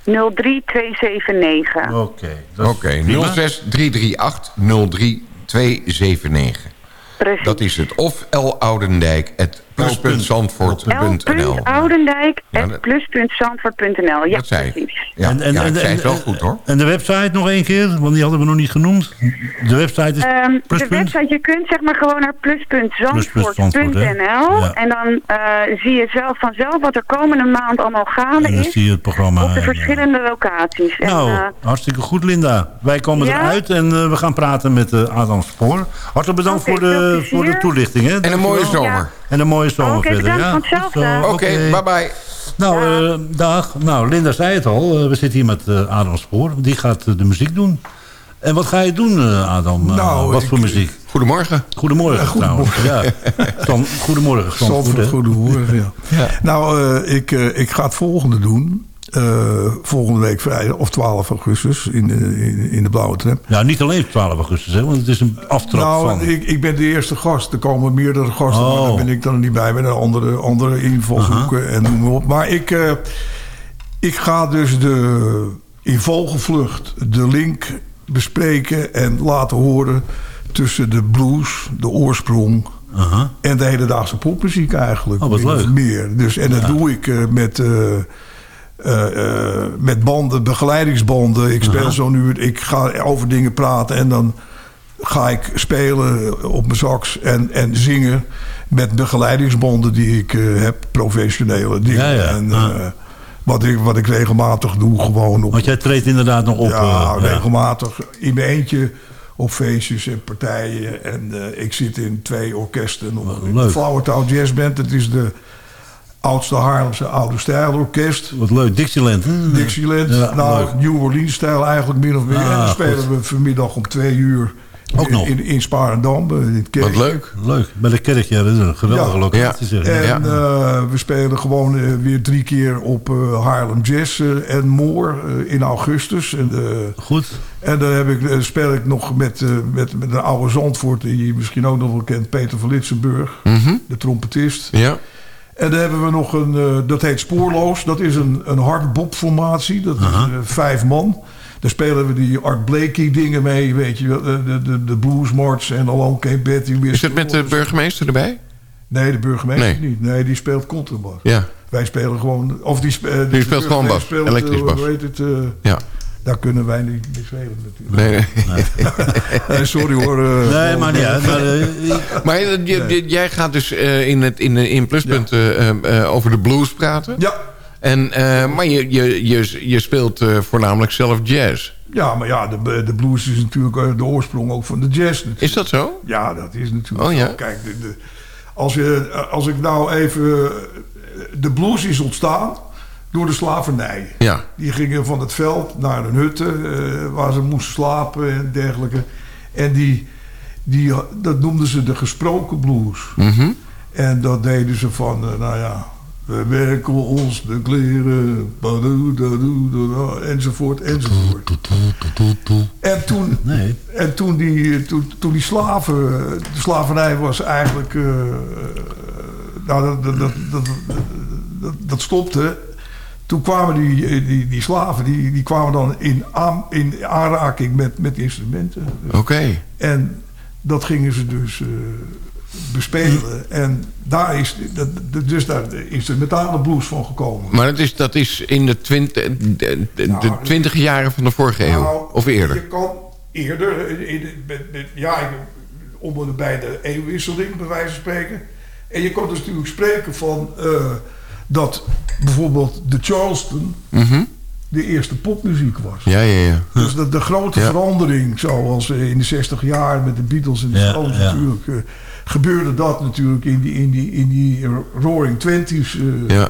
03279. Oké. Oké, prima. 06 338 03279. Precies. Dat is het. Of L. Oudendijk, het plus.zandvoort.nl. Oudendijk, Ja, dat- plus.zandvoort.nl. Ja, Dat zei precies. Ja, En- en- ja, en- zei het en- wel goed hoor. En de website nog één keer, want die hadden we nog niet genoemd. De website is Ehm, de website, je kunt zeg maar gewoon naar plus.zandvoort.nl Ja. en dan eh, zie je zelf vanzelf wat er komende maand allemaal gaande En dan is zie je het programma. op de en, eh, verschillende locaties. En, Nou, eh, hartstikke goed Linda. Wij komen Ja? eruit en we gaan praten met Adam Spoor. Hartelijk bedankt voor, de, voor de toelichting. Hè? En een mooie zomer. En een mooie zomer Oké, verder. bedankt ja? Goed zo, Oké, bye bye. Nou, eh, dag. Nou, Linda zei het al. eh, we zitten hier met eh, Adam Spoor. Die gaat eh, de muziek doen. En wat ga je doen, eh, Adam? Eh, Nou, wat ik- voor muziek? Goedemorgen. Goedemorgen, trouwens. Ja. Stan- goedemorgen, Stamford, Zandvoort, hè? goedemorgen. Ja. Nou, eh, ik, eh, ik ga het volgende doen. Eh, volgende week vrijdag, of 12 augustus, in de, in, in de Blauwe Tram. Ja, niet alleen 12 augustus, hè, want het is een aftrap Nou, van... ik, ik ben de eerste gast. Er komen meerdere gasten, maar Oh. daar ben ik dan niet bij. Met een andere, andere invalshoeken en noem maar op. Maar ik, eh, ik ga dus de, in vogelvlucht de link bespreken en laten horen... tussen de blues, de oorsprong... En de hedendaagse popmuziek eigenlijk. Oh, wat leuk. Meer. Dus, en dat doe ik eh, met, eh, eh, met banden, begeleidingsbanden. Ik speel zo'n uur. Ik ga over dingen praten en dan ga ik spelen op mijn sax en, en zingen. met begeleidingsbonden die ik eh, heb, professionele dingen. Ja, ja. En, wat, ik, wat ik regelmatig doe, gewoon op... Want jij treedt inderdaad nog op. ja, regelmatig in mijn eentje op feestjes en partijen. En ik zit in twee orkesten. Nog in de. Flowertown Jazz Band. Het is de oudste Haarlemse oude stijlorkest. Wat leuk, Dixieland. Dixieland. Ja, nou, leuk. New Orleans stijl eigenlijk min of meer. Ah, en dan goed. spelen we vanmiddag om twee uur Ook in, nog. in, in Sparendam. eh, In. Wat leuk. Leuk, bij de kerk, ja, dat is een geweldige Ja. locatie. zeg. En Ja. eh, we spelen gewoon eh, weer drie keer op eh, Haarlem Jazz en More eh, in augustus. En, Goed. en dan heb ik, speel ik nog met, eh, met, met een oude Zandvoort... die je misschien ook nog wel kent, Peter van Litsenburg. Mhm. De trompetist. Ja. En dan hebben we nog een, eh, dat heet Spoorloos. Dat is een, een hardbop-formatie. Dat is eh, vijf man. Daar spelen we die Art Blakey dingen mee, weet je. De, de, de, de Blues March en Alone Came Betty. Is het met de burgemeester erbij? Nee, de burgemeester Nee. niet. Nee, die speelt contrabas. Ja. Wij spelen gewoon... Of die, spe- eh, Die speelt gewoon bas, elektrisch bas. hoe heet het? Ja. Daar kunnen wij niet mee spelen natuurlijk. Nee, nee. Nee, sorry hoor. eh, Nee, maar niet uit. Maar, eh, Maar eh, jij gaat dus eh, in, het, in, in Pluspunt eh, eh, eh, over de blues praten. Ja. En, eh, maar je, je, je, je speelt eh, voornamelijk zelf jazz. ja, maar ja, de, de blues is natuurlijk de oorsprong ook van de jazz. Natuurlijk. Is dat zo? Ja, dat is natuurlijk Oh, zo. ja? Kijk, de, de- als, je, als ik nou even... De blues is ontstaan door de slavernij. Ja. Die gingen van het veld naar een hutte eh, waar ze moesten slapen en dergelijke. En die, die, dat noemden ze de gesproken blues. Mhm. En dat deden ze van, eh, nou ja, we werken ons de kleren, enzovoort, enzovoort. En toen, nee. en toen, die, toen, toen die slaven, de slavernij was eigenlijk, eh, nou dat, dat, dat, dat, dat, dat stopte. Toen kwamen die, die, die slaven, die, die kwamen dan in, aan, in aanraking met, met instrumenten. Oké. En dat gingen ze dus eh, bespelen. En daar is, dat, dus daar de metalen blues van gekomen. Maar dat is, dat is in de, twintig, de, de, Nou, twintig jaren van de vorige eeuw. Nou, Of eerder. Je kan eerder, in, in- ja, in- onder de bij de eeuwwisseling, bij wijze van spreken. En je kan dus natuurlijk spreken van eh, dat bijvoorbeeld de Charleston Mhm. de eerste popmuziek was. Ja, ja, ja. Dus de, de grote Ja. verandering, zoals eh, in de 60 jaar met de Beatles en de Ja, Stones ja. natuurlijk, eh, gebeurde dat natuurlijk in die, in die, in die Roaring Twenties. eh, Ja.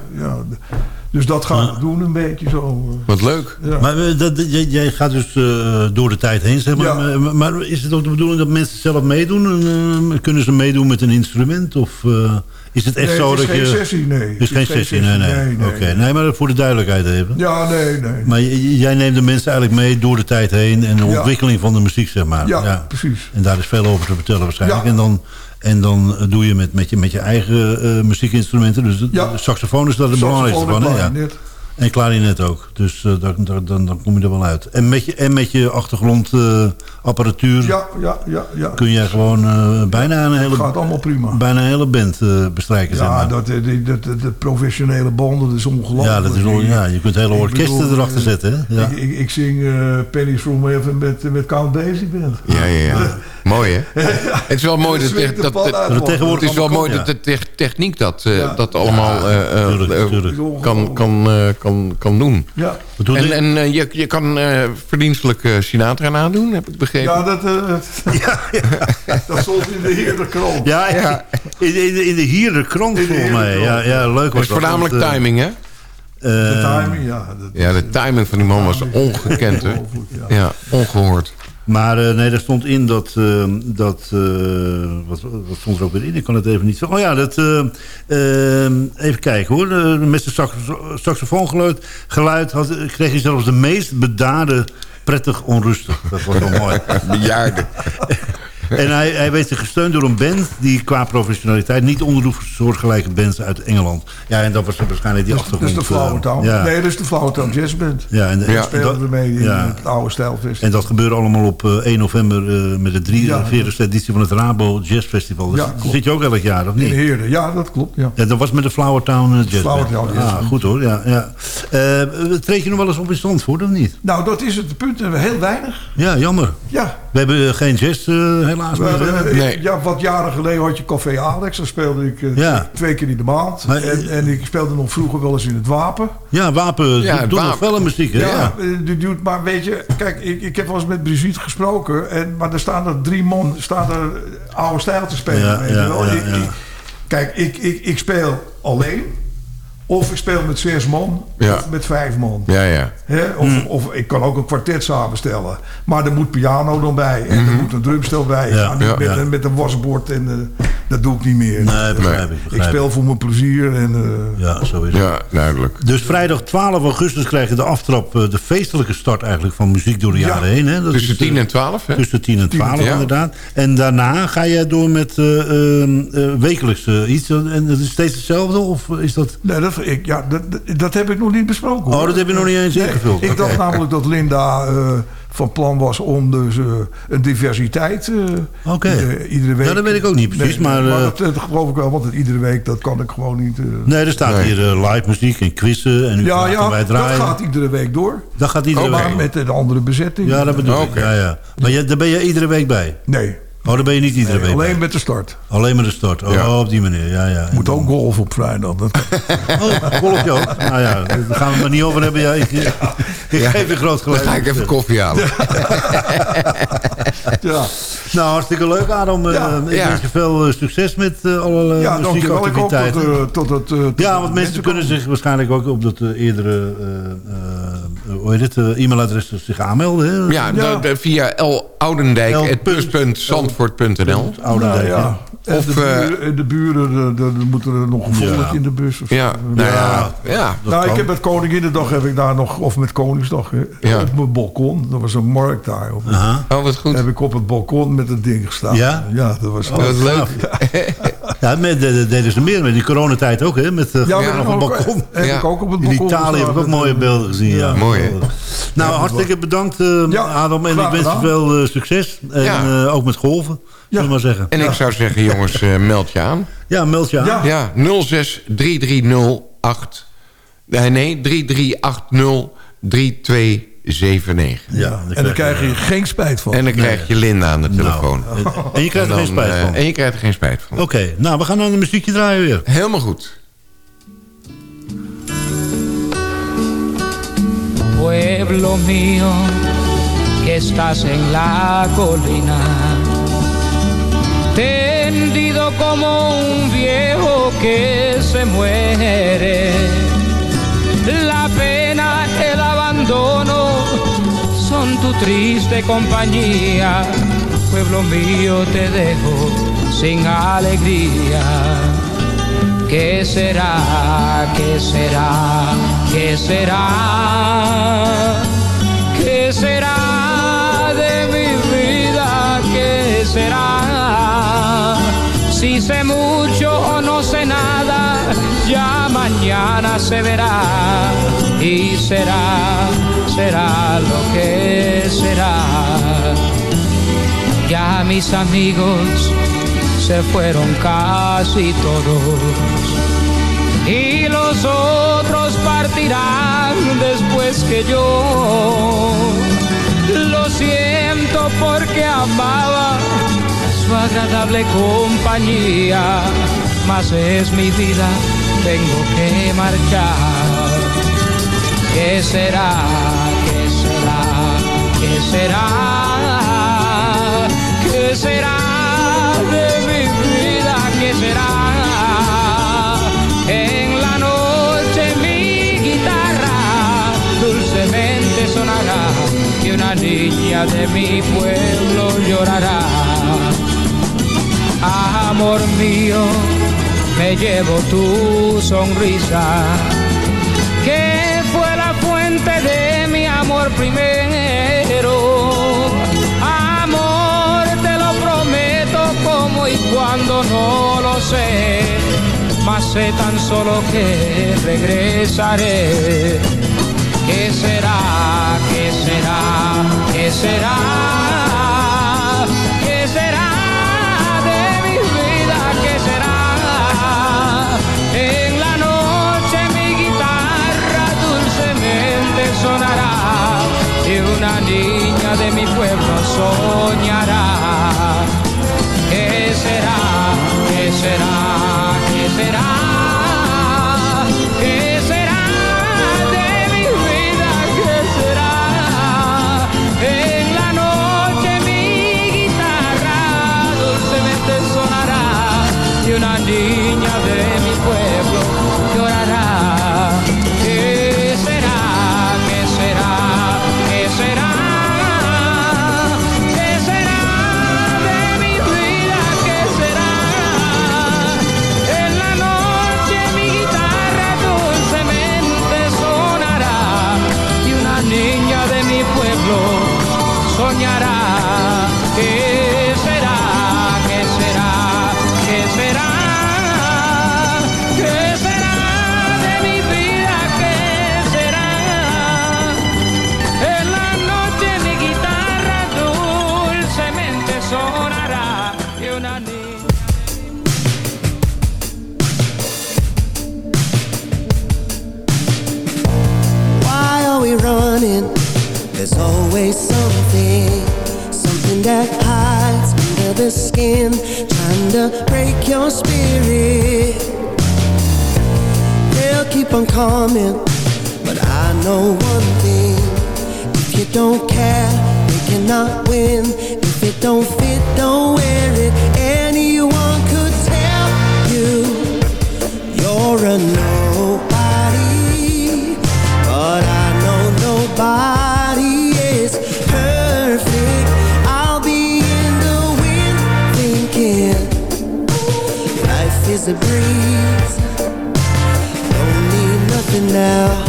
Dus dat gaan we doen een beetje zo. eh. Wat leuk. Ja. Maar eh, dat, jij, jij gaat dus eh, door de tijd heen, zeg maar. Ja. Maar, maar is het ook de bedoeling dat mensen zelf meedoen? En, eh, kunnen ze meedoen met een instrument? Of eh, is het echt Nee, zo het is dat geen je... sessie, nee. Het is geen sessie, nee, nee. nee, nee. Oké, nee, maar voor de duidelijkheid even. Ja, nee, nee. Maar jij neemt de mensen eigenlijk mee door de tijd heen... en de Ja. ontwikkeling van de muziek, zeg maar. Ja, precies. En daar is veel over te vertellen waarschijnlijk. En dan, en dan eh, doe je met, met, je, met je eigen eh, muziekinstrumenten. Dus de, Ja. de saxofoon is daar de belangrijkste van. hè? Ja. En klarinet ook. Dus eh, dan, dan, dan, dan kom je er wel uit. En met je, en met je achtergrondapparatuur Ja, ja, ja, ja. kun jij gewoon eh, bijna een hele, gaat allemaal prima. bijna een hele band eh, bestrijken. zeg Ja, maar. dat, dat, dat, dat, dat professionele banden, dat is ongelooflijk. ja, dat is, ja, je kunt hele orkesten bedoel, erachter eh, zetten. Hè? Ja. Ik, ik, ik zing eh Pennies from Heaven met, met Count Basie Band. Ja, ja, ja. Mooi, hè? Het is wel mooi dat, de dat, dat, tegenwoordig het is wel mooi kan, dat de te- techniek dat, eh, Ja. dat allemaal eh, eh, tuurlijk, tuurlijk. kan, kan, eh, kan, kan doen. Ja, En, je? en je, je kan eh, verdienstelijk eh, Sinatra nadoen, heb ik begrepen. ja, dat, eh, dat stond in de heerder krant. Ja, ja. In, in, de- in de hier de krant In de volgens mij. Ja, ja, leuk Het was is dat. voornamelijk Want, timing, hè? eh, De timing, ja. Dat, Ja, de timing van die man was ongekend, hè? Ja. Ja, ongehoord. Maar eh, nee, daar stond in dat... eh, dat eh, wat, wat stond er ook weer in? Ik kan het even niet zo... Oh ja, dat... even kijken hoor. Met zijn saxo- saxofoongeluid geluid had, kreeg hij zelfs de meest bedaarde prettig onrustig. Dat was wel mooi. Bejaarden. En hij, hij werd gesteund door een band die qua professionaliteit niet onderdoet voor soortgelijke bands uit Engeland. Ja, en dat was waarschijnlijk die Dat is- dat achtergrond. is de Flowertown. eh, ja. Nee, dat is de Flowertown Jazz Band. Ja, en, Ja. Daar spelen we mee in ja. het oude stijlfestival. En dat gebeurde allemaal op eh, 1 november eh, met de 43e editie van het Rabo Jazz Festival. Dus Ja, klopt. zit je ook elk jaar, of In niet? Heerden, ja, dat klopt. Ja. Ja, dat was met de Flowertown eh, Jazz. Flowertown Jazz Ah, goed hoor, ja. ja. Eh, treed je nog wel eens op in Zandvoort, of niet? Nou, dat is het punt. Heel weinig. Ja, jammer. Ja, We hebben eh, geen jazz eh, helaas eh, Nee. Ja, wat jaren geleden had je Café Alex. Daar speelde ik eh, Ja. twee keer in de maand. Maar- en, en ik speelde nog vroeger wel eens in het Wapen. Ja, Wapen Ja, doet doet nog wel muziek, hè? Ja, Ja. eh, die doet, maar weet je, kijk, ik, ik heb wel eens met Brigitte gesproken. En, maar er staan er drie man, staan er oude stijl te spelen. Ja, weet je ja, wel. ja, Ik- ja. ik- kijk, ik, ik, ik speel alleen. Of ik speel met zes man. Ja. Of met vijf man. Ja, ja. Hè? Of, Hmm. of ik kan ook een kwartet samenstellen. Maar er moet piano dan bij. En er moet een drumstel bij. Ja, ja, met, ja. Een, met een wasbord. En, eh, dat doe ik niet meer. Nee, begrijp ik. speel voor mijn plezier. En, eh, Ja, zo is het. Ja, duidelijk. Dus vrijdag 12 augustus krijg je de aftrap, eh, de feestelijke start eigenlijk van muziek door de Ja. jaren heen. Hè? Dat Tussen is, eh, 10 en 12, hè? Tussen 10 en 12 ja. inderdaad. En daarna ga je door met eh, ehm, eh, wekelijks iets. En dat is steeds hetzelfde? Of is dat... Nee, dat, ik, ja, dat, dat- heb ik nog niet besproken. Oh, hoor. dat heb je nog niet eens Nee, ingevuld. Ik dacht namelijk dat Linda eh, van plan was om dus eh, een diversiteit eh, iedere, iedere week... Ja, dat weet ik ook niet precies, maar, eh, dat, dat geloof ik wel, want iedere week dat kan ik gewoon niet... eh. Nee, er staat Nee. hier live muziek en quizzen. En nu ja, ja, wij dat draaien. gaat iedere week door. Dat gaat iedere Oh, week. Maar met een andere bezetting. Ja, dat bedoel ik. Ja, ja. Maar je, daar ben je iedere week bij? Nee, Oh, daar ben je niet iedere nee, alleen bij? met de start. Alleen met de start. Oh, Ja. op die manier. Ja, ja. Moet ook golf op vrijdag. Oh, golfje ook. Nou ja, daar gaan we het maar niet over hebben. Ja, ik, ik geef je groot Dan gelijk. ga ik even koffie halen. ja. Nou, hartstikke leuk, Adam. Ja. Eh, ik Ja. wens je veel eh, succes met alle eh, ja, hoop dat, muziekactiviteiten. tot het... tot ja, want mensen kunnen komen. zich waarschijnlijk ook op dat eerdere eh, eh, hoe heet het, e-mailadres zich aanmelden. Hè? Ja, Ja. via L. Oudendijk, L. Zandvoort.nl. Oude Nou, ja. Of, de, eh, buren, de buren, de, de, de moeten er nog een volk Ja. in de bus. Of Ja, zo. nou ja, ja. Dat nou, kan. ik heb met Koninginnedag heb ik daar nog, of met Koningsdag, Ja. op mijn balkon. Er was een markt daar. Op, Aha. Oh, wat goed. Heb ik op het balkon met een ding gestaan. Ja? Ja, dat was Dat was leuk. Ja, met, de, de- deden ze meer met die coronatijd ook, hè? Met uh, Ja, op het balkon. Heb Ja. ik ook op het In balkon Italië heb ik ook mooie beelden gezien. Ja. Mooi, hè? Nou, hartstikke bedankt, eh, Ja, Adam. En ik wens je veel eh, succes. En Ja. eh, ook met golven, maar zeggen. En ik zou zeggen, jongens, eh, meld je aan. Ja, meld je aan. Ja. Ja, 06 3308. Nee, nee, 3380 3279. Ja, En daar krijg je geen spijt van. En dan krijg je Linda aan de telefoon. Nou, en je krijgt er En geen dan, spijt eh, van. En je krijgt er geen spijt van. Oké, nou, we gaan dan een muziekje draaien weer. Helemaal goed. pueblo mío, que estás en la colina, tendido como un viejo que se muere. La pena, el abandono son tu triste compañía. Pueblo mío, te dejo sin alegría. ¿Qué será? ¿Qué será? ¿Qué será? ¿Qué será Si sé mucho o no sé nada, ya mañana se verá. Y será, será lo que será. Ya mis amigos se fueron casi todos y los otros partirán después que yo. Lo siento porque amaba su agradable compañía, mas es mi vida, tengo que marchar. ¿Qué será? ¿Qué será? ¿Qué será? ¿Qué será de mi vida? ¿Qué será? En la noche mi guitarra dulcemente sonará y una niña de mi pueblo llorará. Amor mío, me llevo tu sonrisa que fue la fuente de mi amor primero. Amor, te lo prometo como y cuando no lo sé, mas sé tan solo que regresaré. ¿Qué será? ¿Qué será? ¿Qué será? Sonará y una niña de mi pueblo soñará. ¿Qué será? ¿Qué será? ¿Qué será? ¿Qué será de mi vida? ¿Qué será? En la noche mi guitarra dulcemente sonará y una niña de mi pueblo sonhará. Always something, something that hides under the skin, trying to break your spirit. They'll keep on coming, but I know one thing. If you don't care, they cannot win. If it don't fit, don't wear it. Anyone could tell you you're a nobody, but I know nobody a breeze. Don't need nothing now,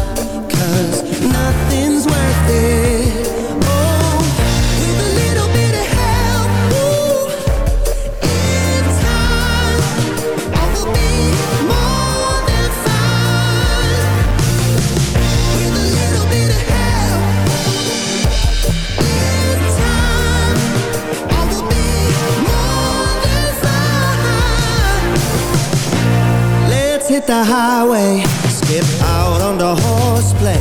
the highway, skip out on the horseplay.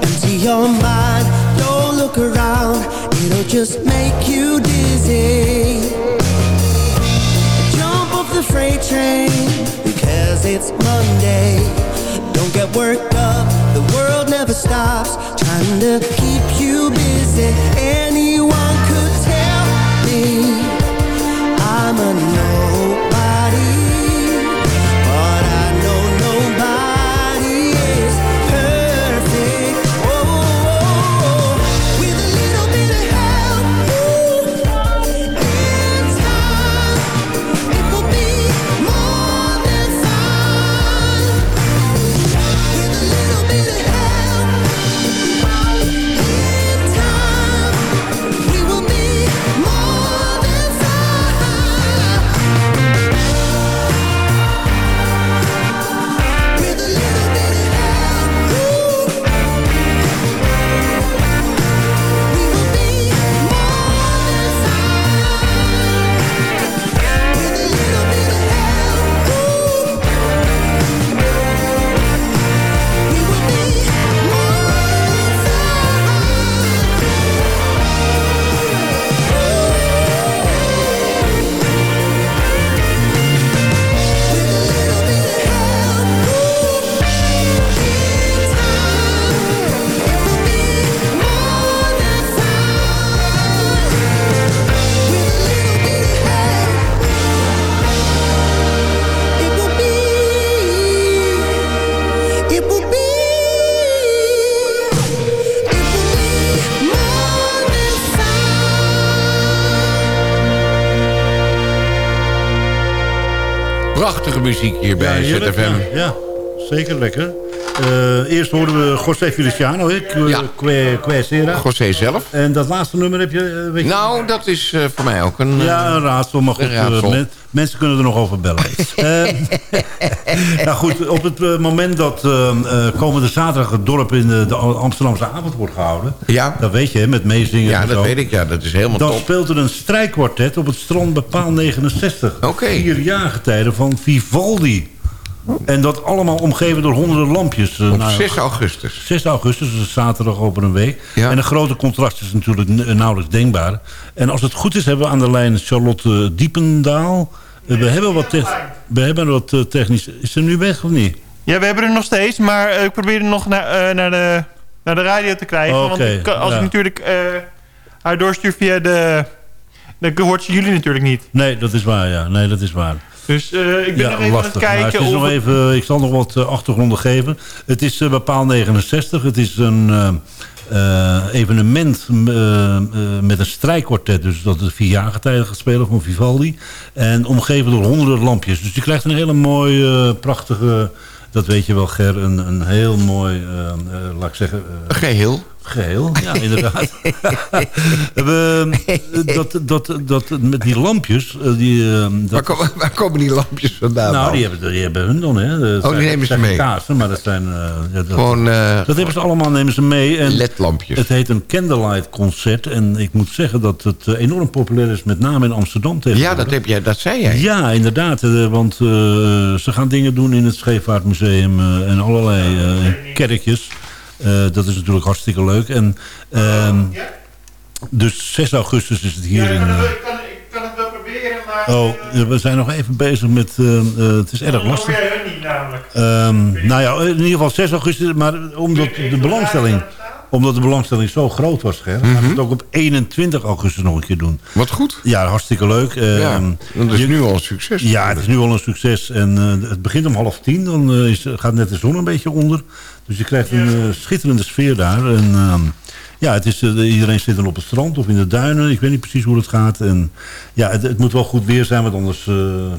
Empty your mind, don't look around, it'll just make you dizzy. Jump off the freight train because it's Monday. Don't get worked up, the world never stops trying to keep you busy. Muziek hier bij heerlijk, ZFM. Ja, ja, zeker lekker. Eh, eerst hoorden we José Feliciano, hè? Ja. Sera. José zelf. En dat laatste nummer heb je... eh, weet je Nou, dat is eh, voor mij ook een... Ja, een raadsel, maar goed, raadsel. men- mensen kunnen er nog over bellen. Eh, nou goed, op het eh, moment dat eh, eh, komende zaterdag het dorp in de, de Amsterdamse avond wordt gehouden... Ja. Dat weet je, hè, met meezingen ja, en dat zo. weet ik. Ja, dat is helemaal Dan top. speelt er een strijkkwartet op het strand bij paal 69. Oké. Vier jaargetijden van Vivaldi. En dat allemaal omgeven door honderden lampjes. eh, Op nou, 6 augustus. 6 augustus, dus zaterdag over een week. Ja. En een grote contrast is natuurlijk n- nauwelijks denkbaar. En als het goed is, hebben we aan de lijn Charlotte Diependaal. Eh, We hebben wat, we hebben wat eh, technisch... Is ze nu weg of niet? Ja, we hebben er nog steeds, maar eh, ik probeer er nog naar, eh, naar, de, naar de radio te krijgen. Oké, want ik, als ja. ik natuurlijk eh, haar doorstuur via de... Dan hoort ze jullie natuurlijk niet. Nee, dat is waar, ja. Nee, dat is waar. Dus eh, ik ben Ja, nog even lastig. aan het Maar kijken het is of... nog even, ik zal nog wat eh, achtergronden geven. Het is eh, bij paal 69. Het is een eh, eh, evenement eh, eh, met een strijkkwartet. Dus dat de vier jaargetijden gaat spelen van Vivaldi. En omgeven door honderden lampjes. Dus je krijgt een hele mooie, eh, prachtige... Dat weet je wel, Ger. Een, een heel mooi, eh, eh, laat ik zeggen... eh, Geheel. Geheel, ja, inderdaad. we, eh, dat, dat, dat, met die lampjes... eh, Die, eh, dat, Waar, komen- waar komen die lampjes vandaan? nou, die hebben, die hebben hun dan, hè. Dat Oh, die nemen ze mee. Kaarsen, maar dat zijn... eh, ja, dat, Gewoon eh, dat hebben ze allemaal, nemen ze mee. En ledlampjes. het heet een candlelight concert. En ik moet zeggen dat het eh, enorm populair is, met name in Amsterdam Ja, dat, heb jij, dat zei jij. Ja, inderdaad. eh, Want eh, ze gaan dingen doen in het Scheepvaartmuseum eh, en allerlei eh, kerkjes. Eh, dat is natuurlijk hartstikke leuk. En, ehm, dus 6 augustus is het hier in... Ik kan, ik kan het wel proberen, maar... Oh, we zijn nog even bezig met... eh, eh, het is erg lastig. jij hun niet namelijk. Ehm, nou ja, in ieder geval 6 augustus. Maar omdat de belangstelling, omdat de belangstelling zo groot was, Ger, gaan we het ook op 21 augustus nog een keer doen. Wat goed. Ja, hartstikke leuk. Ja, Ehm, dat is je- nu al een succes. ja, het is nu al een succes. En eh, het begint om half tien. Dan is, gaat net de zon een beetje onder. Dus je krijgt een eh, schitterende sfeer daar. En ehm, ja, het is, eh, iedereen zit dan op het strand of in de duinen. Ik weet niet precies hoe het gaat. En ja, het, het moet wel goed weer zijn, want anders eh,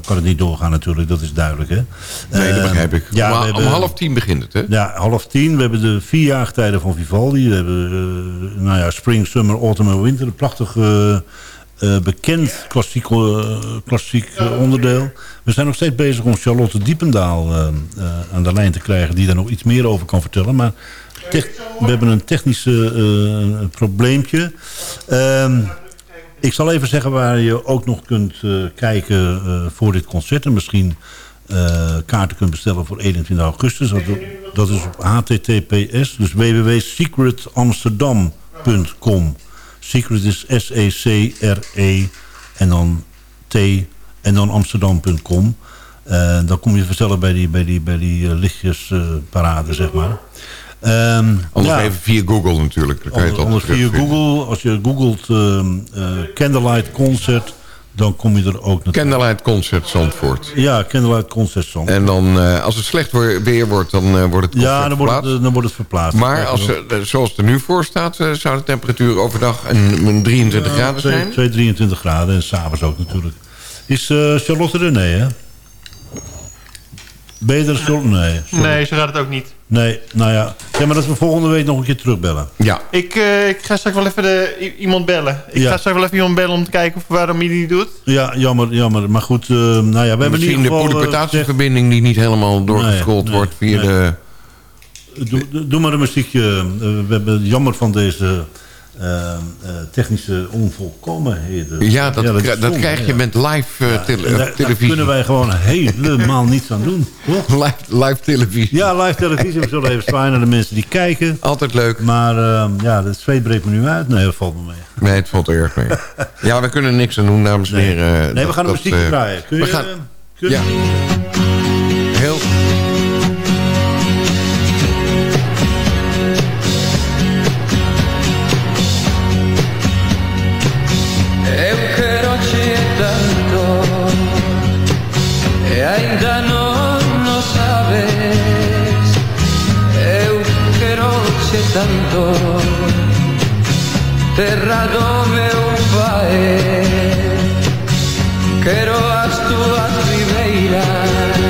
kan het niet doorgaan natuurlijk. Dat is duidelijk, hè? Nee, dat Ehm, begrijp ik. Ja, om, we hebben- om half tien begint het, hè? ja, half tien. We hebben de vier jaargetijden van Vivaldi. We hebben nou ja, spring, summer, autumn en winter. Een prachtig eh, bekend klassiek, eh, eh, onderdeel. We zijn nog steeds bezig om Charlotte Diependaal aan de lijn te krijgen... die daar nog iets meer over kan vertellen. Maar we hebben een technisch probleempje. Ehm, ik zal even zeggen waar je ook nog kunt kijken voor dit concert. En misschien kaarten kunt bestellen voor 21 augustus. Dat, dat is op https, dus www.secretamsterdam.com. Secret is S-E-C-R-E en dan T en dan amsterdam.com. Eh, dan kom je vanzelf bij die, bij die, bij die eh, lichtjesparade, zeg maar. Ehm, Anders ja. even via Google natuurlijk. Dan kan je het Anders via. Google, als je googelt ehm, eh, Candlelight Concert, dan kom je er ook naartoe. Candlelight Concert Zandvoort. Ja, Candlelight Concert Zand. En dan, eh, als het slecht weer wordt, dan eh, wordt het concert Ja, dan wordt, het, verplaatst. dan wordt het verplaatst. Maar als, eh, zoals het er nu voor staat, zou de temperatuur overdag een, een 23 graden zijn. 2, 23 graden en s'avonds ook natuurlijk. Is eh, Charlotte er? Nee, hè? Ben je er, Charlotte? Nee. sorry. Nee, zo gaat het ook niet. Nee, nou ja. Zeg maar dat we volgende week nog een keer terugbellen. Ja. Ik, eh, ik ga straks wel even de, iemand bellen. Ik Ja. ga straks wel even iemand bellen om te kijken of, waarom hij die niet doet. Ja, jammer, jammer. Maar goed, eh, nou ja, we hebben in Misschien ieder de geval... eh, polyportatieverbinding die niet helemaal doorgescrolld nee, wordt via nee. de... Doe, doe- maar een muziekje. We hebben jammer van deze eh, eh, technische onvolkomenheden. Ja, dat, dat zonde, krijg je met live eh, Ja, tele- en daar- daar televisie. kunnen wij gewoon helemaal niets aan doen. Toch? Live, live televisie. Ja, live televisie. We zullen even zwaaien naar de mensen die kijken. Altijd leuk. Maar eh, ja, de zweet breekt me nu uit. Nee, dat valt me mee. Nee, het valt erg mee. Ja, we kunnen niks aan doen, dames en Nee, heren. nee we gaan een muziek eh, draaien. Kun je, we gaan, eh, kun je. Heel... tanto Terra do meu pai Quero as túas ribeiras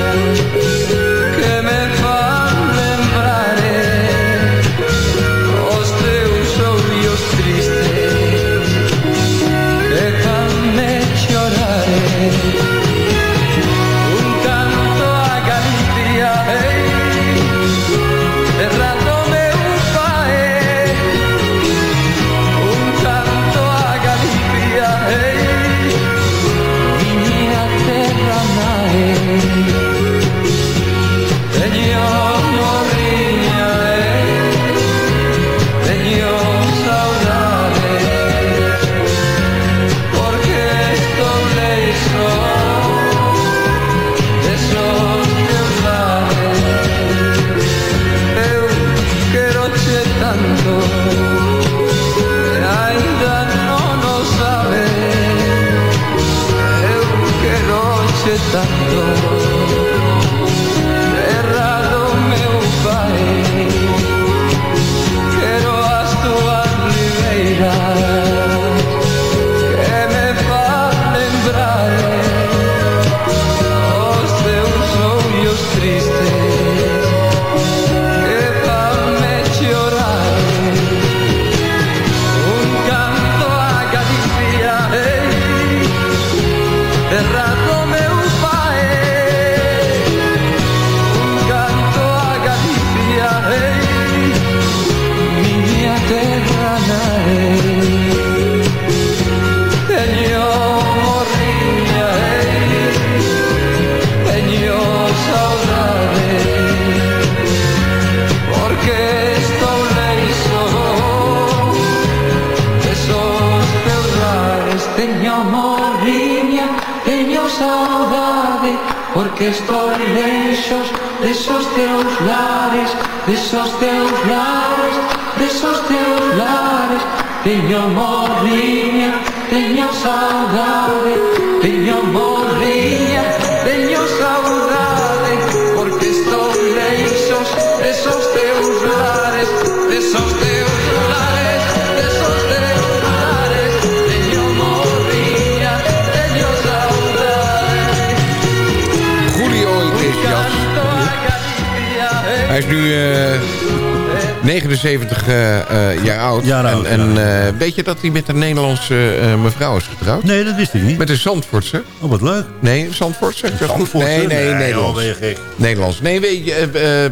79 eh, eh, jaar oud. En en ja. eh, weet je dat hij met een Nederlandse mevrouw is getrouwd? Nee, dat wist ik niet. Met een Zandvoortse. Oh, wat leuk. Nee, Zandvoortse. Zandvoortse? Nee, nee, Nee, Nederlands. joh, gek. Nederlands. Nee, weet je,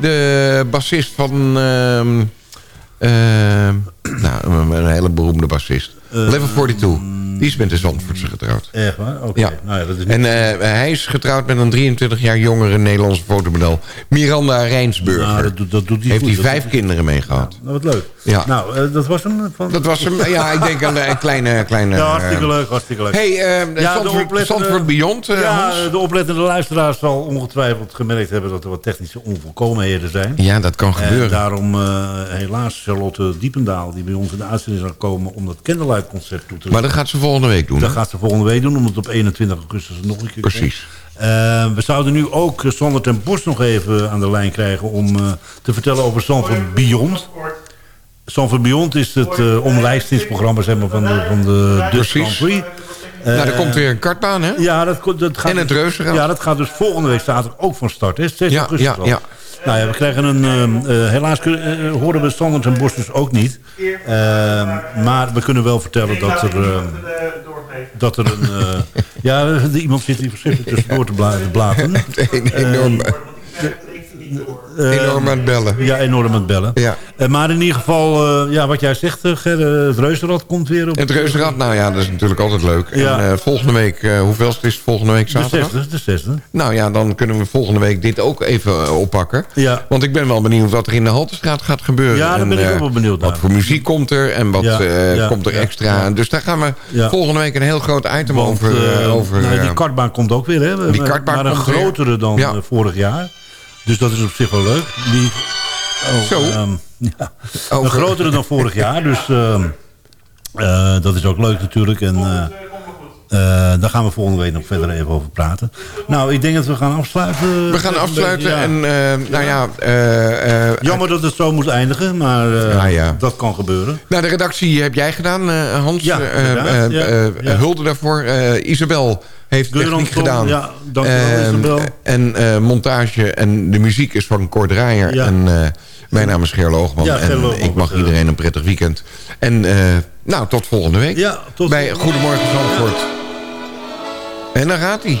de bassist van... ehm, ehm, nou, een, hele beroemde bassist. Level 42. Die is met de Zandvoortse getrouwd. Echt waar? Oké. Ja. Nou ja, dat is En eh, hij is getrouwd met een 23 jaar jongere Nederlandse fotomodel. Miranda Rijnsburger. Nou, dat dat doet hij Heeft hij vijf doet kinderen mee gehad. Nou, wat leuk. Ja. Nou, eh, dat was hem. Van... Dat was hem. Ja, ik denk aan de- een kleine... kleine Ja, hartstikke eh, leuk, hartstikke leuk. Hey, eh, Ja, oplettende- Beyond, eh, ja, Hans? de oplettende luisteraar zal ongetwijfeld gemerkt hebben... dat er wat technische onvolkomenheden zijn. Ja, dat kan En gebeuren. daarom eh, helaas Charlotte Diependaal... die bij ons in de uitzending zal komen... om dat Candlelight concert toe te Maar dat gaat ze volgende week doen. Dat hè? gaat ze volgende week doen, omdat het op 21 augustus nog een keer Precies. Eh, we zouden nu ook Sander ten Bos nog even aan de lijn krijgen... om eh, te vertellen over Sanford Beyond. Sanford Beyond is het uh, omlijstingsprogramma zeg maar, van de, van de Dutch nou, er komt weer een kartbaan, hè? ja, dat, dat gaat En het dus- reuzenrad. Ja, dat gaat dus volgende week zaterdag ook van start. Hè? 6 Ja, augustus ja, ja. Nou ja, we krijgen een... helaas horen we Standard en Bos dus ook niet. Maar we kunnen wel vertellen dat er... dat er een... eh, ja, iemand zit hier verschrikkelijk tussendoor te bla- te blaten. Een enorm, Eh, enorm aan het bellen. Ja, enorm aan het bellen. Ja. Eh, maar in ieder geval, eh, ja, wat jij zegt, eh, Ger, het reuzenrad komt weer op... Het reuzenrad, nou ja, dat is natuurlijk altijd leuk. Ja. En volgende week, hoeveel is het volgende week de zaterdag? zesde, de zesde. Nou ja, dan kunnen we volgende week dit ook even oppakken. Ja. Want ik ben wel benieuwd wat er in de Haltestraat gaat gebeuren. Ja, daar En, ben ik ook wel benieuwd naar. Wat voor muziek komt er en wat komt er extra. Dus daar gaan we volgende week een heel groot item Want, over... over nou, die kartbaan komt ook weer, hè? Die Maar- kartbaan maar een weer. grotere dan vorig jaar. Dus dat is op zich wel leuk. Die, oh, Zo. ehm, ja. Een grotere dan vorig jaar. Dus ehm, eh, dat is ook leuk natuurlijk. En eh, eh, daar gaan we volgende week nog verder even over praten. Nou, ik denk dat we gaan afsluiten. we gaan afsluiten ja. en nou ja... Jammer dat het zo moest eindigen, maar Ja, dat kan gebeuren. Nou, de redactie heb jij gedaan, Hans. Ja, ja. Hulde daarvoor. Isabel heeft Geuran techniek Tom, gedaan. ja, dankjewel, Ehm, Isabel. En eh, montage en de muziek is van Cor Draaier. Ja. En eh, mijn naam is Ger Loogman. Ja, Ger en ik mag eh. iedereen een prettig weekend. En nou, tot volgende week. Ja, tot Bij. Goedemorgen Zandvoort. En daar gaat hij.